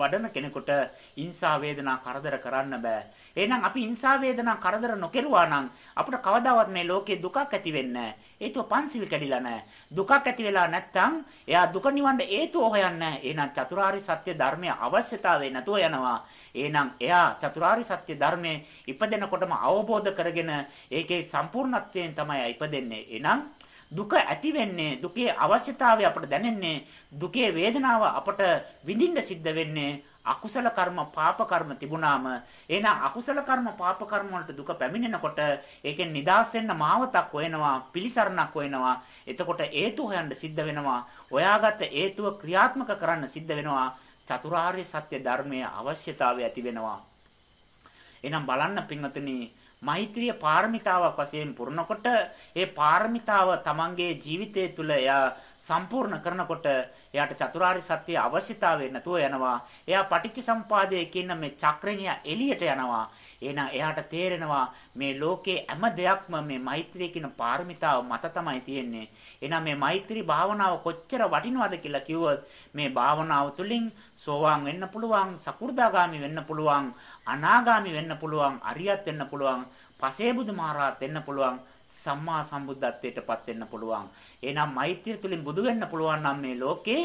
වඩන කෙනෙකුට හිංසා වේදනා කරදර කරන්න බෑ. එහෙනම් අපි හිංසා වේදනා කරදර නොකරුවා නම් අපිට කවදාවත් මේ ලෝකේ දුකක් ඇති වෙන්නේ නැහැ. හේතුව පන්සිල් කැඩිලා නැහැ. දුකක් ඇති වෙලා නැත්නම් එයා දුක නිවන්න හේතුව හොයන්නේ නැහැ. එහෙනම් චතුරාර්ය සත්‍ය ධර්මයේ අවශ්‍යතාවය නැතුව යනවා. එහෙනම් එයා චතුරාර්ය සත්‍ය ධර්මයේ ඉපදෙනකොටම අවබෝධ කරගෙන ඒකේ සම්පූර්ණත්වයෙන් තමයි ඉපදෙන්නේ. එහෙනම් දුක ඇති වෙන්නේ දුකේ අවශ්‍යතාවය අපට දැනෙන්නේ දුකේ වේදනාව අපට විඳින්න සිද්ධ වෙන්නේ අකුසල කර්ම පාප කර්ම තිබුණාම. එහෙනම් අකුසල කර්ම පාප කර්ම වලට දුක පැමිණෙනකොට ඒකෙන් නිදාස් වෙන්න මාවතක් හොයනවා පිළිසරණක් හොයනවා. එතකොට හේතු හොයන්න සිද්ධ වෙනවා. ඔයාගත් හේතුව ක්‍රියාත්මක කරන්න සිද්ධ වෙනවා. චතුරාර්ය සත්‍ය ධර්මයේ අවශ්‍යතාවය ඇති වෙනවා. එහෙනම් බලන්න පින්වතුනි මෛත්‍රිය පාරමිතාවක් වශයෙන් පුරනකොට ඒ පාරමිතාව තමන්ගේ ජීවිතය තුළ එයා සම්පූර්ණ කරනකොට එයාට චතුරාර්ය සත්‍ය අවශ්‍යතාවය නැතුව යනවා. එයා පටිච්ච සම්පාදයේ කියන මේ චක්‍රණිය එළියට යනවා. එහෙනම් එයාට තේරෙනවා මේ ලෝකේ හැම දෙයක්ම මේ මෛත්‍රිය කියන පාරමිතාව මත තමයි තියෙන්නේ. එහෙනම් මේ මෛත්‍රී භාවනාව කොච්චර වටිනවද කියලා කිව්වොත් මේ භාවනාව තුළින් සෝවාන් වෙන්න පුළුවන්, සකු르දාගාමි වෙන්න පුළුවන්, අනාගාමි වෙන්න පුළුවන්, අරියත් වෙන්න පුළුවන්, පසේබුදු මහරහත් වෙන්න පුළුවන්, සම්මා සම්බුද්ධත්වයටපත් වෙන්න පුළුවන්. එහෙනම් මෛත්‍රිය තුළින් බුදු වෙන්න පුළුවන් නම් මේ ලෝකේ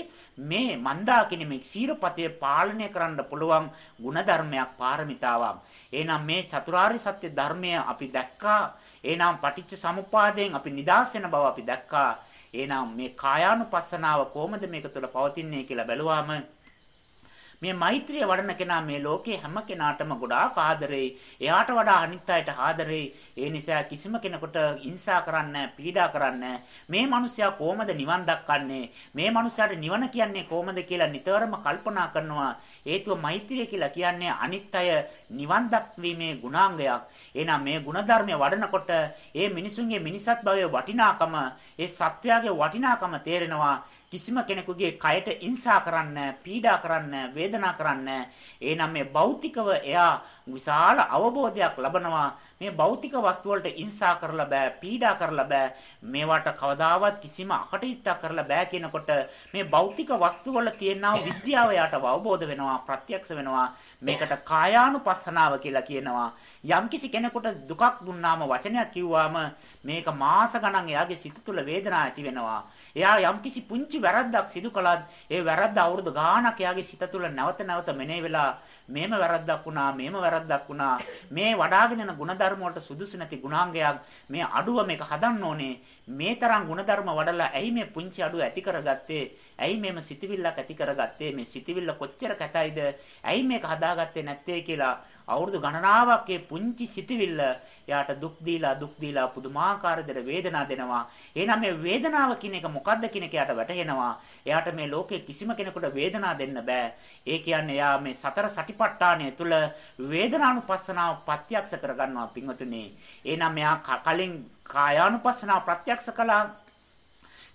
මේ මන්දාකිනි මේ ක්ෂීරපතේ පාලනය කරන්න පුළුවන් ಗುಣධර්මයක් පාරමිතාවක්. එහෙනම් මේ චතුරාර්ය සත්‍ය ධර්මය අපි දැක්කා. එහෙනම් පටිච්ච සමුප්පාදයෙන් අපි නිදාස් වෙන බව අපි දැක්කා. එහෙනම් මේ කායානුපස්සනාව කොහොමද මේක තුළ පවතින්නේ කියලා බැලුවාම මේ මෛත්‍රිය වඩන කෙනා මේ ලෝකේ හැම කෙනාටම ගොඩාක් ආදරෙයි. එයාට වඩා අනිත් අයට ආදරෙයි. ඒ නිසා කිසිම කෙනෙකුට හිංසා කරන්නේ පීඩා කරන්නේ මේ මිනිසයා කොහොමද නිවන් දක්කන්නේ? මේ මිනිසයාට නිවන කියන්නේ කොහොමද කියලා නිතරම කල්පනා කරනවා. හේතුව මෛත්‍රිය කියලා කියන්නේ අනිත් අය නිවන් දක්වීමේ ගුණාංගයක්. එහෙනම් මේ ಗುಣධර්මය වඩනකොට ඒ මිනිසුන්ගේ මිනිසත් භවයේ වටිනාකම, ඒ සත්‍යයේ වටිනාකම තේරෙනවා. කිසිම කෙනෙකුගේ කයට ඉන්සා කරන්න, පීඩා කරන්න, වේදනා කරන්න. එහෙනම් මේ භෞතිකව එයා විශාල අවබෝධයක් ලබනවා. මේ භෞතික වස්තු වලට ඉන්සා කරලා බෑ, පීඩා කරලා බෑ. මේවට කවදාවත් කිසිම අකටයුත්තක් කරලා බෑ කියනකොට මේ භෞතික වස්තු වල තියෙනා විද්‍යාව යාට අවබෝධ වෙනවා, ප්‍රත්‍යක්ෂ වෙනවා. මේකට කායානුපස්සනාව කියලා කියනවා. යම්කිසි කෙනෙකුට දුකක් දුන්නාම වචනයක් කිව්වාම මේක මාස ගණන් එයාගේ සිත තුළ වේදනාවක් ඇති වෙනවා. එයා යම්කිසි පුංචි වැරද්දක් සිදු කළත් ඒ වැරද්ද අවුරුදු ගාණක් එයාගේ සිත තුළ නැවත නැවත මෙනෙහි වෙලා මේම වැරද්දක් වුණා මේම වැරද්දක් වුණා. මේ වඩාගෙන යන ಗುಣධර්ම වලට සුදුසු නැති ගුණාංගයක් මේ අඩුව මේක හදන්න ඕනේ. මේ තරම් ಗುಣධර්ම වඩලා ඇයි මේ පුංචි අඩුව ඇති කරගත්තේ? ඇයි මේම සිතිවිල්ලක් ඇති කරගත්තේ? මේ සිතිවිල්ල කොච්චර කැතයිද? ඇයි මේක හදාගත්තේ නැත්තේ කියලා අවුරුදු ගණනාවක් ඒ පුංචි සිතවිල්ල එයාට දුක් දීලා දුක් දීලා පුදුමාකාර දෙර වේදනාව දෙනවා. එහෙනම් මේ වේදනාව කියන එක මොකද්ද කියන එක එයාට වැටහෙනවා. එයාට මේ ලෝකේ කිසිම කෙනෙකුට වේදනාව දෙන්න බෑ. ඒ කියන්නේ එයා මේ සතර සටිපට්ඨානය තුල වේදනානුපස්සනාව ප්‍රත්‍යක්ෂ කරගන්නවා පින්වතුනි. එහෙනම් මෙයා කලින් කායානුපස්සනාව ප්‍රත්‍යක්ෂ කළා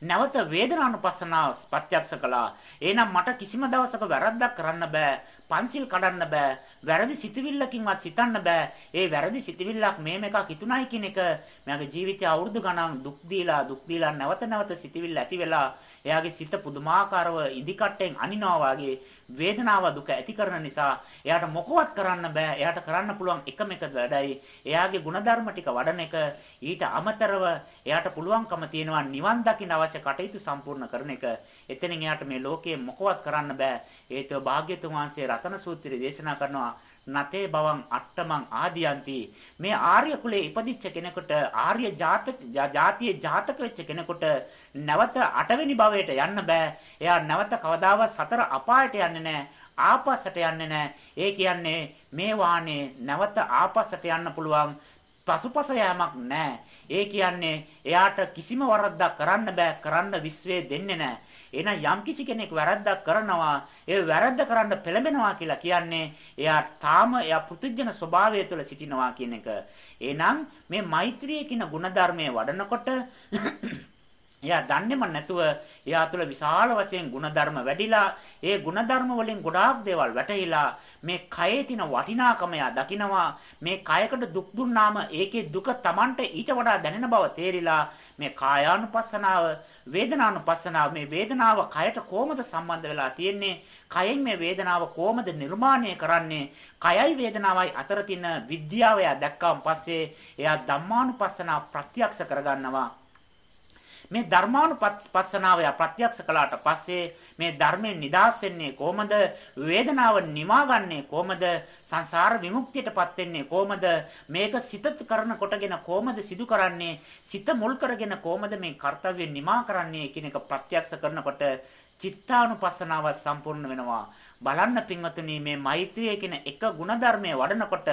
නැවත වේදනානුපස්සනාව ප්‍රත්‍යක්ෂ කළා. එහෙනම් මට කිසිම දවසක වැරද්දක් කරන්න බෑ. පන්සිල් කඩන්න බෑ. වැරදි සිතවිල්ලකින්වත් සිතන්න බෑ. ඒ වැරදි සිතවිල්ලක් මේම එකක් හිතුණයි කියන එක මගේ ජීවිතය අවුරුදු ගණන් දුක් දීලා දුක් දීලා නැවත නැවත සිතවිල්ල ඇති වෙලා එයාගේ සිත පුදුමාකාරව ඉදිකට්ටෙන් අනිනවා වගේ වේදනාව දුක ඇති කරන නිසා එයාට මොකවත් කරන්න බෑ. එයාට කරන්න පුළුවන් එකම එක වැඩයි එයාගේ ಗುಣධර්ම ටික වඩන එක. ඊට අමතරව එයාට පුළුවන්කම තියෙනවා නිවන් දකින්න අවශ්‍ය කටයුතු සම්පූර්ණ කරන එක. එතනින් එයාට මේ ලෝකයේ මොකවත් කරන්න බෑ. ඒතව භාග්‍යතුන් වහන්සේ රතන සූත්‍රය දේශනා කරනවා නතේ බවං අට්ටමං ආදියන්ති. මේ ආර්ය කුලේ ඉපදිච්ච කෙනෙකුට ආර්ය ජාතක ජාතියේ ජාතක වෙච්ච කෙනෙකුට නැවත අටවෙනි භවයට යන්න බෑ. එයා නැවත කවදාවත් සතර අපායට යන්නේ නැහැ ආපස්සට යන්නේ නැහැ ඒ කියන්නේ මේ වාහනේ නැවත ආපස්සට යන්න පුළුවන් පසුපස යෑමක් නැහැ ඒ කියන්නේ එයාට කිසිම වරද්දක් කරන්න බෑ. කරන්න විශ්වේ දෙන්නේ නැහැ එහෙනම් යම්කිසි කෙනෙක් වැරද්දක් කරනවා, ඒ වැරද්ද කරන්න පෙළඹෙනවා කියලා කියන්නේ එයා තාම එයා පුදුජන ස්වභාවය තුළ සිටිනවා කියන එක. එහෙනම් මේ මෛත්‍රිය කියන ගුණධර්මයේ වඩනකොට එයා දන්නේම නැතුව එයා තුළ විශාල වශයෙන් ಗುಣධර්ම වැඩිලා ඒ ಗುಣධර්ම වලින් ගොඩාක් දේවල් වැටහිලා මේ කයේ තින වටිනාකම එයා දකිනවා මේ කයකට දුක් දුන්නාම ඒකේ දුක Tamanට ඊට වඩා දැනෙන බව තේරිලා මේ කායානුපස්සනාව වේදනානුපස්සනාව. මේ වේදනාව කයට කොහොමද සම්බන්ධ වෙලා තියෙන්නේ? කයෙන් මේ වේදනාව කොහොමද නිර්මාණය කරන්නේ? කයයි වේදනාවයි අතර තියෙන විද්‍යාව එයා දැක්කම පස්සේ එයා ධම්මානුපස්සනාව ප්‍රත්‍යක්ෂ කරගන්නවා. මේ ධර්මානුපස්සනාව ප්‍රත්‍යක්ෂ කළාට පස්සේ මේ ධර්මයෙන් නිදහස් වෙන්නේ කොහමද? වේදනාව නිවාගන්නේ කොහමද? සංසාර විමුක්තියටපත් වෙන්නේ කොහමද? මේක සිත කරන කොටගෙන කොහමද සිදු කරන්නේ? සිත මුල් කරගෙන කොහමද මේ කාර්යය නිමා කරන්නේ කියන එක ප්‍රත්‍යක්ෂ කරනකොට චිත්තානුපස්සනාව සම්පූර්ණ වෙනවා. බලන්න පින්වතුනි මේ මෛත්‍රිය කියන එක ಗುಣධර්මයේ වඩනකොට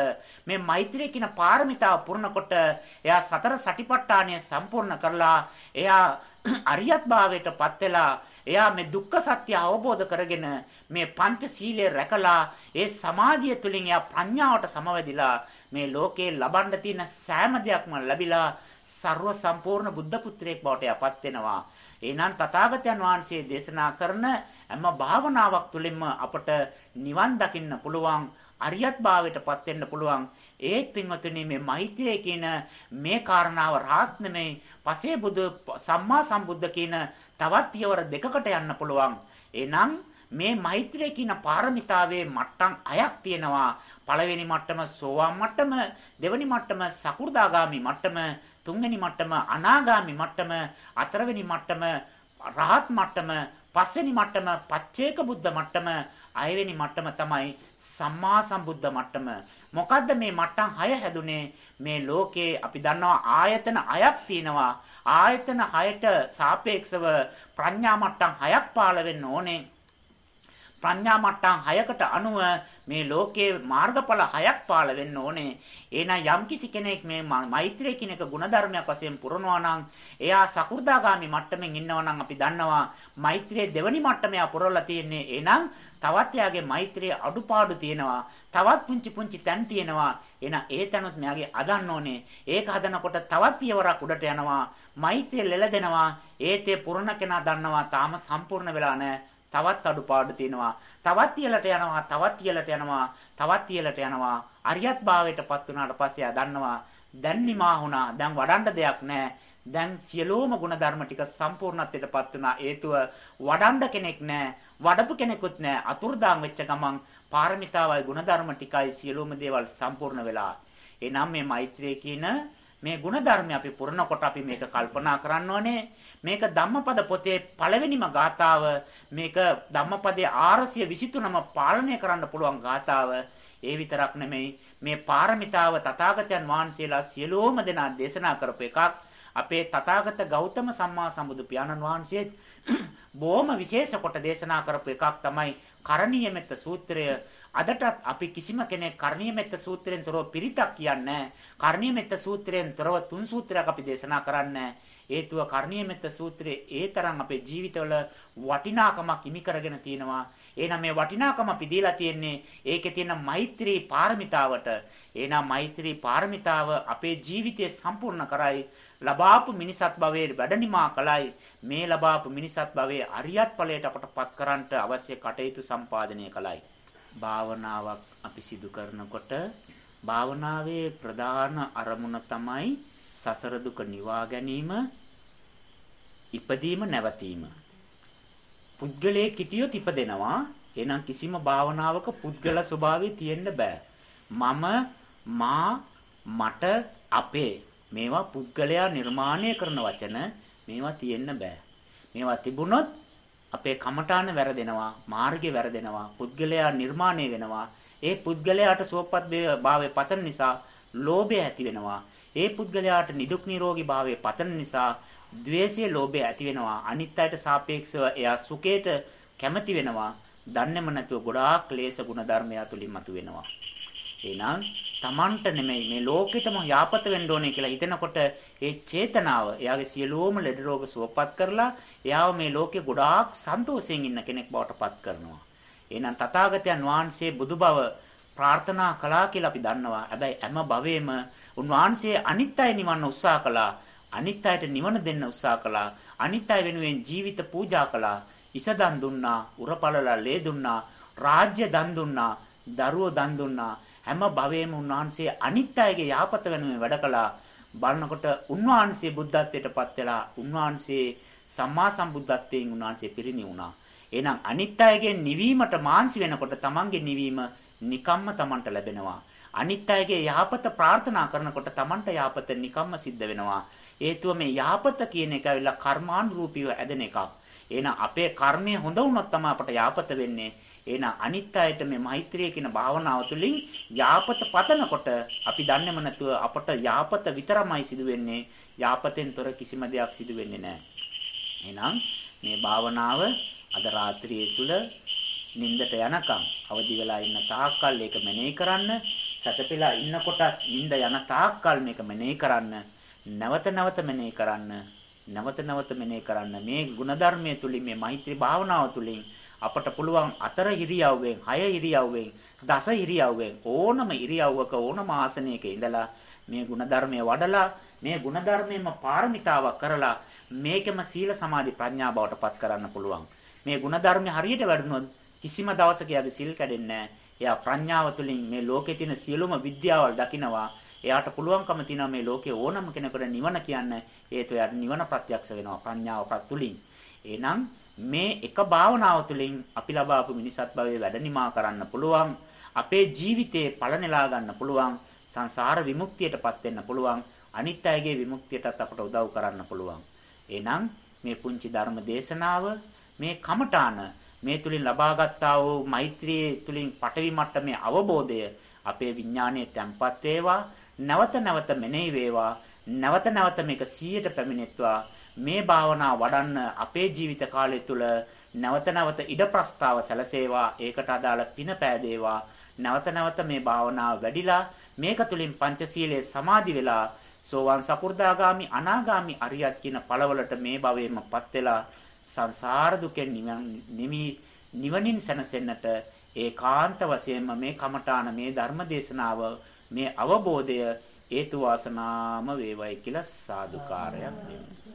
මේ මෛත්‍රිය කියන පාරමිතාව පුරනකොට එයා සතර සටිපට්ඨානය සම්පූර්ණ කරලා එයා අරියත් භාවයටපත් වෙලා එයා මේ දුක්ඛ සත්‍ය අවබෝධ කරගෙන මේ පංච සීලය රැකලා ඒ සමාධිය තුලින් එයා ප්‍රඥාවට සමවැදිලා මේ ලෝකේ ලබන්න තියෙන සෑම දෙයක්ම ලැබිලා ਸਰව සම්පූර්ණ බුද්ධ පුත්‍රයෙක් බවට යපත් වෙනවා. එහෙනම් තථාගතයන් වහන්සේ දේශනා කරන හැම භාවනාවක් තුළින්ම අපට නිවන් දකින්න පුළුවන් අරියත් භාවයටපත් වෙන්න පුළුවන්. ඒත් පින්වතුනි මේ මෛත්‍රිය කියන මේ කාරණාව රාහත් නෙමෙයි පසේ බුදු සම්මා සම්බුද්ධ කියන තවත් පියවර දෙකකට යන්න පුළුවන්. එහෙනම් මේ මෛත්‍රිය කියන පාරමිතාවේ මට්ටම් අයක් තියෙනවා. පළවෙනි මට්ටම සෝවාන් මට්ටම දෙවෙනි මට්ටම සකු르දාගාමි මට්ටම තුන්වෙනි මට්ටම අනාගාමි මට්ටම හතරවෙනි මට්ටම රහත් මට්ටම පස්වෙනි මට්ටම පච්චේක බුද්ධ මට්ටම අයවෙනි මට්ටම තමයි සම්මා සම්බුද්ධ මට්ටම. මොකද්ද මේ මට්ටම් 6 හැදුනේ? මේ ලෝකේ අපි දන්නවා ආයතන 6ක් තියෙනවා. ආයතන 6ට සාපේක්ෂව ප්‍රඥා මට්ටම් 6ක් පාළ වෙන්න ඕනේ. ප්‍රඥා මට්ටම් 6කට අනුව මේ ලෝකයේ මාර්ගඵල 6ක් පාළ වෙන්න ඕනේ. එහෙනම් යම්කිසි කෙනෙක් මේ මෛත්‍රිය කියන එක ಗುಣධර්මයක් වශයෙන් පුරනවා නම් එයා සකු르දාගාමි මට්ටමින් ඉන්නවා නම් අපි දන්නවා මෛත්‍රියේ දෙවනි මට්ටම එයා පුරවලා තියෙන්නේ. එහෙනම් තවත් එයාගේ මෛත්‍රියේ අඩුපාඩු තියෙනවා. තවත් පුංචි පුංචි තැන් තියෙනවා. එහෙනම් ඒ තැනොත් මෙයාගේ අදන්න ඕනේ. ඒක හදනකොට තවත් පියවරක් උඩට යනවා. මෛත්‍රිය ලෙලදෙනවා. ඒතේ පුරණ කෙනා දන්නවා තාම සම්පූර්ණ වෙලා නැහැ. තවත් අඩුපාඩු තියෙනවා. තවත් ඉහළට යනවා, තවත් ඉහළට යනවා, තවත් ඉහළට යනවා. අරියත් භාවයටපත් වුණාට පස්සේ ආ දන්නවා දැන් නිමා වුණා. දැන් වඩන්න දෙයක් නැහැ. දැන් සියලෝම ಗುಣධර්ම ටික සම්පූර්ණත්වයටපත් වුණා. හේතුව වඩන්න කෙනෙක් නැහැ. වඩපු කෙනෙකුත් නැහැ. අතුරුදාන් වෙච්ච ගමන් පාරමිතාවයි ಗುಣධර්ම ටිකයි සියලෝම දේවල් සම්පූර්ණ වෙලා. එනම් මේ මෛත්‍රිය කියන මේ ಗುಣධර්ම අපි පුරනකොට අපි මේක කල්පනා කරන්න ඕනේ. මේක ධම්මපද පොතේ පළවෙනිම ගාතාව. මේක ධම්මපදයේ 423ම පාලනය කරන්න පුළුවන් ගාතාව. ඒ විතරක් නෙමෙයි මේ පාරමිතාව තථාගතයන් වහන්සේලා සියලෝම දෙනා දේශනා කරපු එකක්. අපේ තථාගත ගෞතම සම්මා සම්බුදු පියාණන් වහන්සේ බොහොම විශේෂ කොට දේශනා කරපු එකක් තමයි කරණීය මෙත්ත සූත්‍රය. අදටත් අපි කිසිම කෙනෙක් කරණීය මෙත්ත සූත්‍රයෙන් තොරව පිරිතක් කියන්නේ කරණීය මෙත්ත සූත්‍රයෙන් තොරව තුන් සූත්‍රයක් අපි දේශනා කරන්නේ හේතුව කරණීය මෙත්ත සූත්‍රයේ ඒ තරම් අපේ ජීවිතවල වටිනාකමක් හිමි කරගෙන තියෙනවා. එහෙනම් මේ වටිනාකම අපි දීලා තියෙන්නේ ඒකේ තියෙන මෛත්‍රී පාරමිතාවට. එහෙනම් මෛත්‍රී පාරමිතාව අපේ ජීවිතය සම්පූර්ණ කරයි. ලබාපු මිනිසත් භවයේ වැඩනිමා කලයි මේ ලබාපු මිනිසත් භවයේ අරියත් ඵලයට අපටපත් කරන්නට අවශ්‍ය කටයුතු සම්පාදනය කලයි. භාවනාවක් අපි සිදු කරනකොට භාවනාවේ ප්‍රධාන අරමුණ තමයි සසර දුක නිවා ගැනීම ඉපදීම නැවතීම. පුද්ගලයේ කිටියොත් ඉපදෙනවා. එහෙනම් කිසිම භාවනාවක පුද්ගල ස්වභාවය තියෙන්න බෑ. මම මා මට අපේ මේවා පුද්ගලයා නිර්මාණය කරන වචන මේවා තියෙන්න බෑ. මේවා තිබුණොත් අපේ කමඨාන වැරදෙනවා, මාර්ගය වැරදෙනවා, පුද්ගලයා නිර්මාණය වෙනවා. ඒ පුද්ගලයාට සුවපත් භාවයේ පතන නිසා ලෝභය ඇති වෙනවා. ඒ පුද්ගලයාට නිදුක් නිරෝගී භාවයේ පතන නිසා ද්වේෂයේ ලෝභය ඇති වෙනවා. අනිත් අයට සාපේක්ෂව එයා සුඛයට කැමති වෙනවා. දන්නේම නැතුව ගොඩාක් ක්ලේශ ගුණ ධර්මයා තුලින් මතුවෙනවා. එහෙනම් Tamanට නෙමෙයි මේ ලෝකෙටම යාපත වෙන්න ඕනේ කියලා හිතනකොට ඒ චේතනාව එයාගේ සියලුම ලෙඩ රෝග සුවපත් කරලා එයාව මේ ලෝකේ ගොඩාක් සන්තෝෂයෙන් ඉන්න කෙනෙක් බවට පත් කරනවා. එහෙනම් තථාගතයන් වහන්සේ බුදුබව ප්‍රාර්ථනා කළා කියලා අපි දන්නවා. හැබැයි හැම භවෙම උන්වහන්සේ අනිත් අය නිවන්න උත්සාහ කළා. අනිත් අයට නිවන දෙන්න උත්සාහ කළා. අනිත් අය වෙනුවෙන් ජීවිත පූජා කළා. ඉසදන් දුන්නා, උරපළලා ලේ දුන්නා, රාජ්‍ය දන් දුන්නා, දරුවෝ දන් දුන්නා. හැම භවයේම උන්වහන්සේ අනිත් අයගේ යහපත වෙනුවෙන් වැඩ කළා. බලනකොට උන්වහන්සේ බුද්ධත්වයටපත් වෙලා උන්වහන්සේ සම්මා සම්බුද්ධත්වයෙන් උන්වහන්සේ පිරිණිවුණා. එහෙනම් අනිත් අයගේ නිවීමට මාන්සි වෙනකොට තමන්ගේ නිවීම නිකම්ම තමන්ට ලැබෙනවා. අනිත් අයගේ යහපත ප්‍රාර්ථනා කරනකොට තමන්ට යහපත නිකම්ම සිද්ධ වෙනවා. හේතුව මේ යහපත කියන එක ඇවිල්ලා කර්මානුරූපීව ඇදෙන එකක්. එහෙනම් අපේ කර්මය හොඳ වුණොත් තමයි අපට යහපත වෙන්නේ. එහෙනම් අනිත් අයට මේ මෛත්‍රිය කියන භාවනාව තුළින් යාපත පතනකොට අපි දන්නේම නැතුව අපට යාපත විතරමයි සිදු වෙන්නේ යාපතෙන් තොර කිසිම දෙයක් සිදු වෙන්නේ නැහැ. එහෙනම් මේ භාවනාව අද රාත්‍රියේ තුල නිින්දට යනකම් අවදි වෙලා ඉන්න තාක්කල් ඒක මෙනෙහි කරන්න. සැතපෙලා ඉන්නකොට නිින්ද යන තාක්කල් මේක මෙනෙහි කරන්න. නැවත නැවත මෙනෙහි කරන්න. නැවත නැවත මෙනෙහි කරන්න මේ ಗುಣධර්මයේ තුලින් මේ මෛත්‍රී භාවනාව තුලින් අපට පුළුවන් අතර ඉරියව්වෙන්, හය ඉරියව්වෙන්, දස ඉරියව්වෙන් ඕනම ඉරියව්වක ඕනම ආසනයක ඉඳලා මේ ಗುಣධර්මයේ වඩලා මේ ಗುಣධර්මයේම පාරමිතාවක් කරලා මේකෙම සීල සමාධි ප්‍රඥා බවට පත් කරන්න පුළුවන්. මේ ಗುಣධර්ම හරියට වැඩුණොත් කිසිම දවසක යාගේ සීල් කැඩෙන්නේ එයා ප්‍රඥාව තුළින් මේ ලෝකේ තියෙන සියලුම විද්‍යාවල් දකිනවා. එයාට පුළුවන්කම තියෙනවා මේ ලෝකේ ඕනම කෙනෙකුට නිවන කියන්න. ඒත් එයාට නිවන ප්‍රත්‍යක්ෂ වෙනවා ප්‍රඥාව තුළින්. එහෙනම් මේ එක භාවනාව තුළින් අපි ලබාපු මිනිසත් භවයේ වැඩනිමා කරන්න පුළුවන් අපේ ජීවිතේ පළනෙලා ගන්න පුළුවන් සංසාර විමුක්තියටපත් වෙන්න පුළුවන් අනිත් අයගේ විමුක්තියටත් අපට උදව් කරන්න පුළුවන්. එහෙනම් මේ පුංචි ධර්ම දේශනාව මේ කමඨාන මේ තුලින් ලබාගත්තා වූ මෛත්‍රියේ තුලින් පටවි මට්ටමේ අවබෝධය අපේ විඥානයේ තැම්පත් වේවා නැවත නැවත මෙනෙහි වේවා නැවත නැවත මේක 100ට පැමිණෙත්වා. මේ භාවනාව වඩන්න අපේ ජීවිත කාලය තුල නැවත නැවත ඉඩ ප්‍රස්තාව සැලසේවා. ඒකට අදාළ පින පෑදේවා. නැවත නැවත මේ භාවනාව වැඩිලා මේක තුලින් පංචශීලයේ සමාදි වෙලා සෝවාන් සකු르දාගාමි අනාගාමි අරියත් කියන ඵලවලට මේ භවයේමපත් වෙලා සංසාර දුකෙන් නිවි නිවනින් සැනසෙන්නට ඒකාන්ත වශයෙන්ම මේ කමඨාන මේ ධර්ම දේශනාව මේ අවබෝධය හේතු වාසනාම වේවයි කියලා සාදුකාරයක්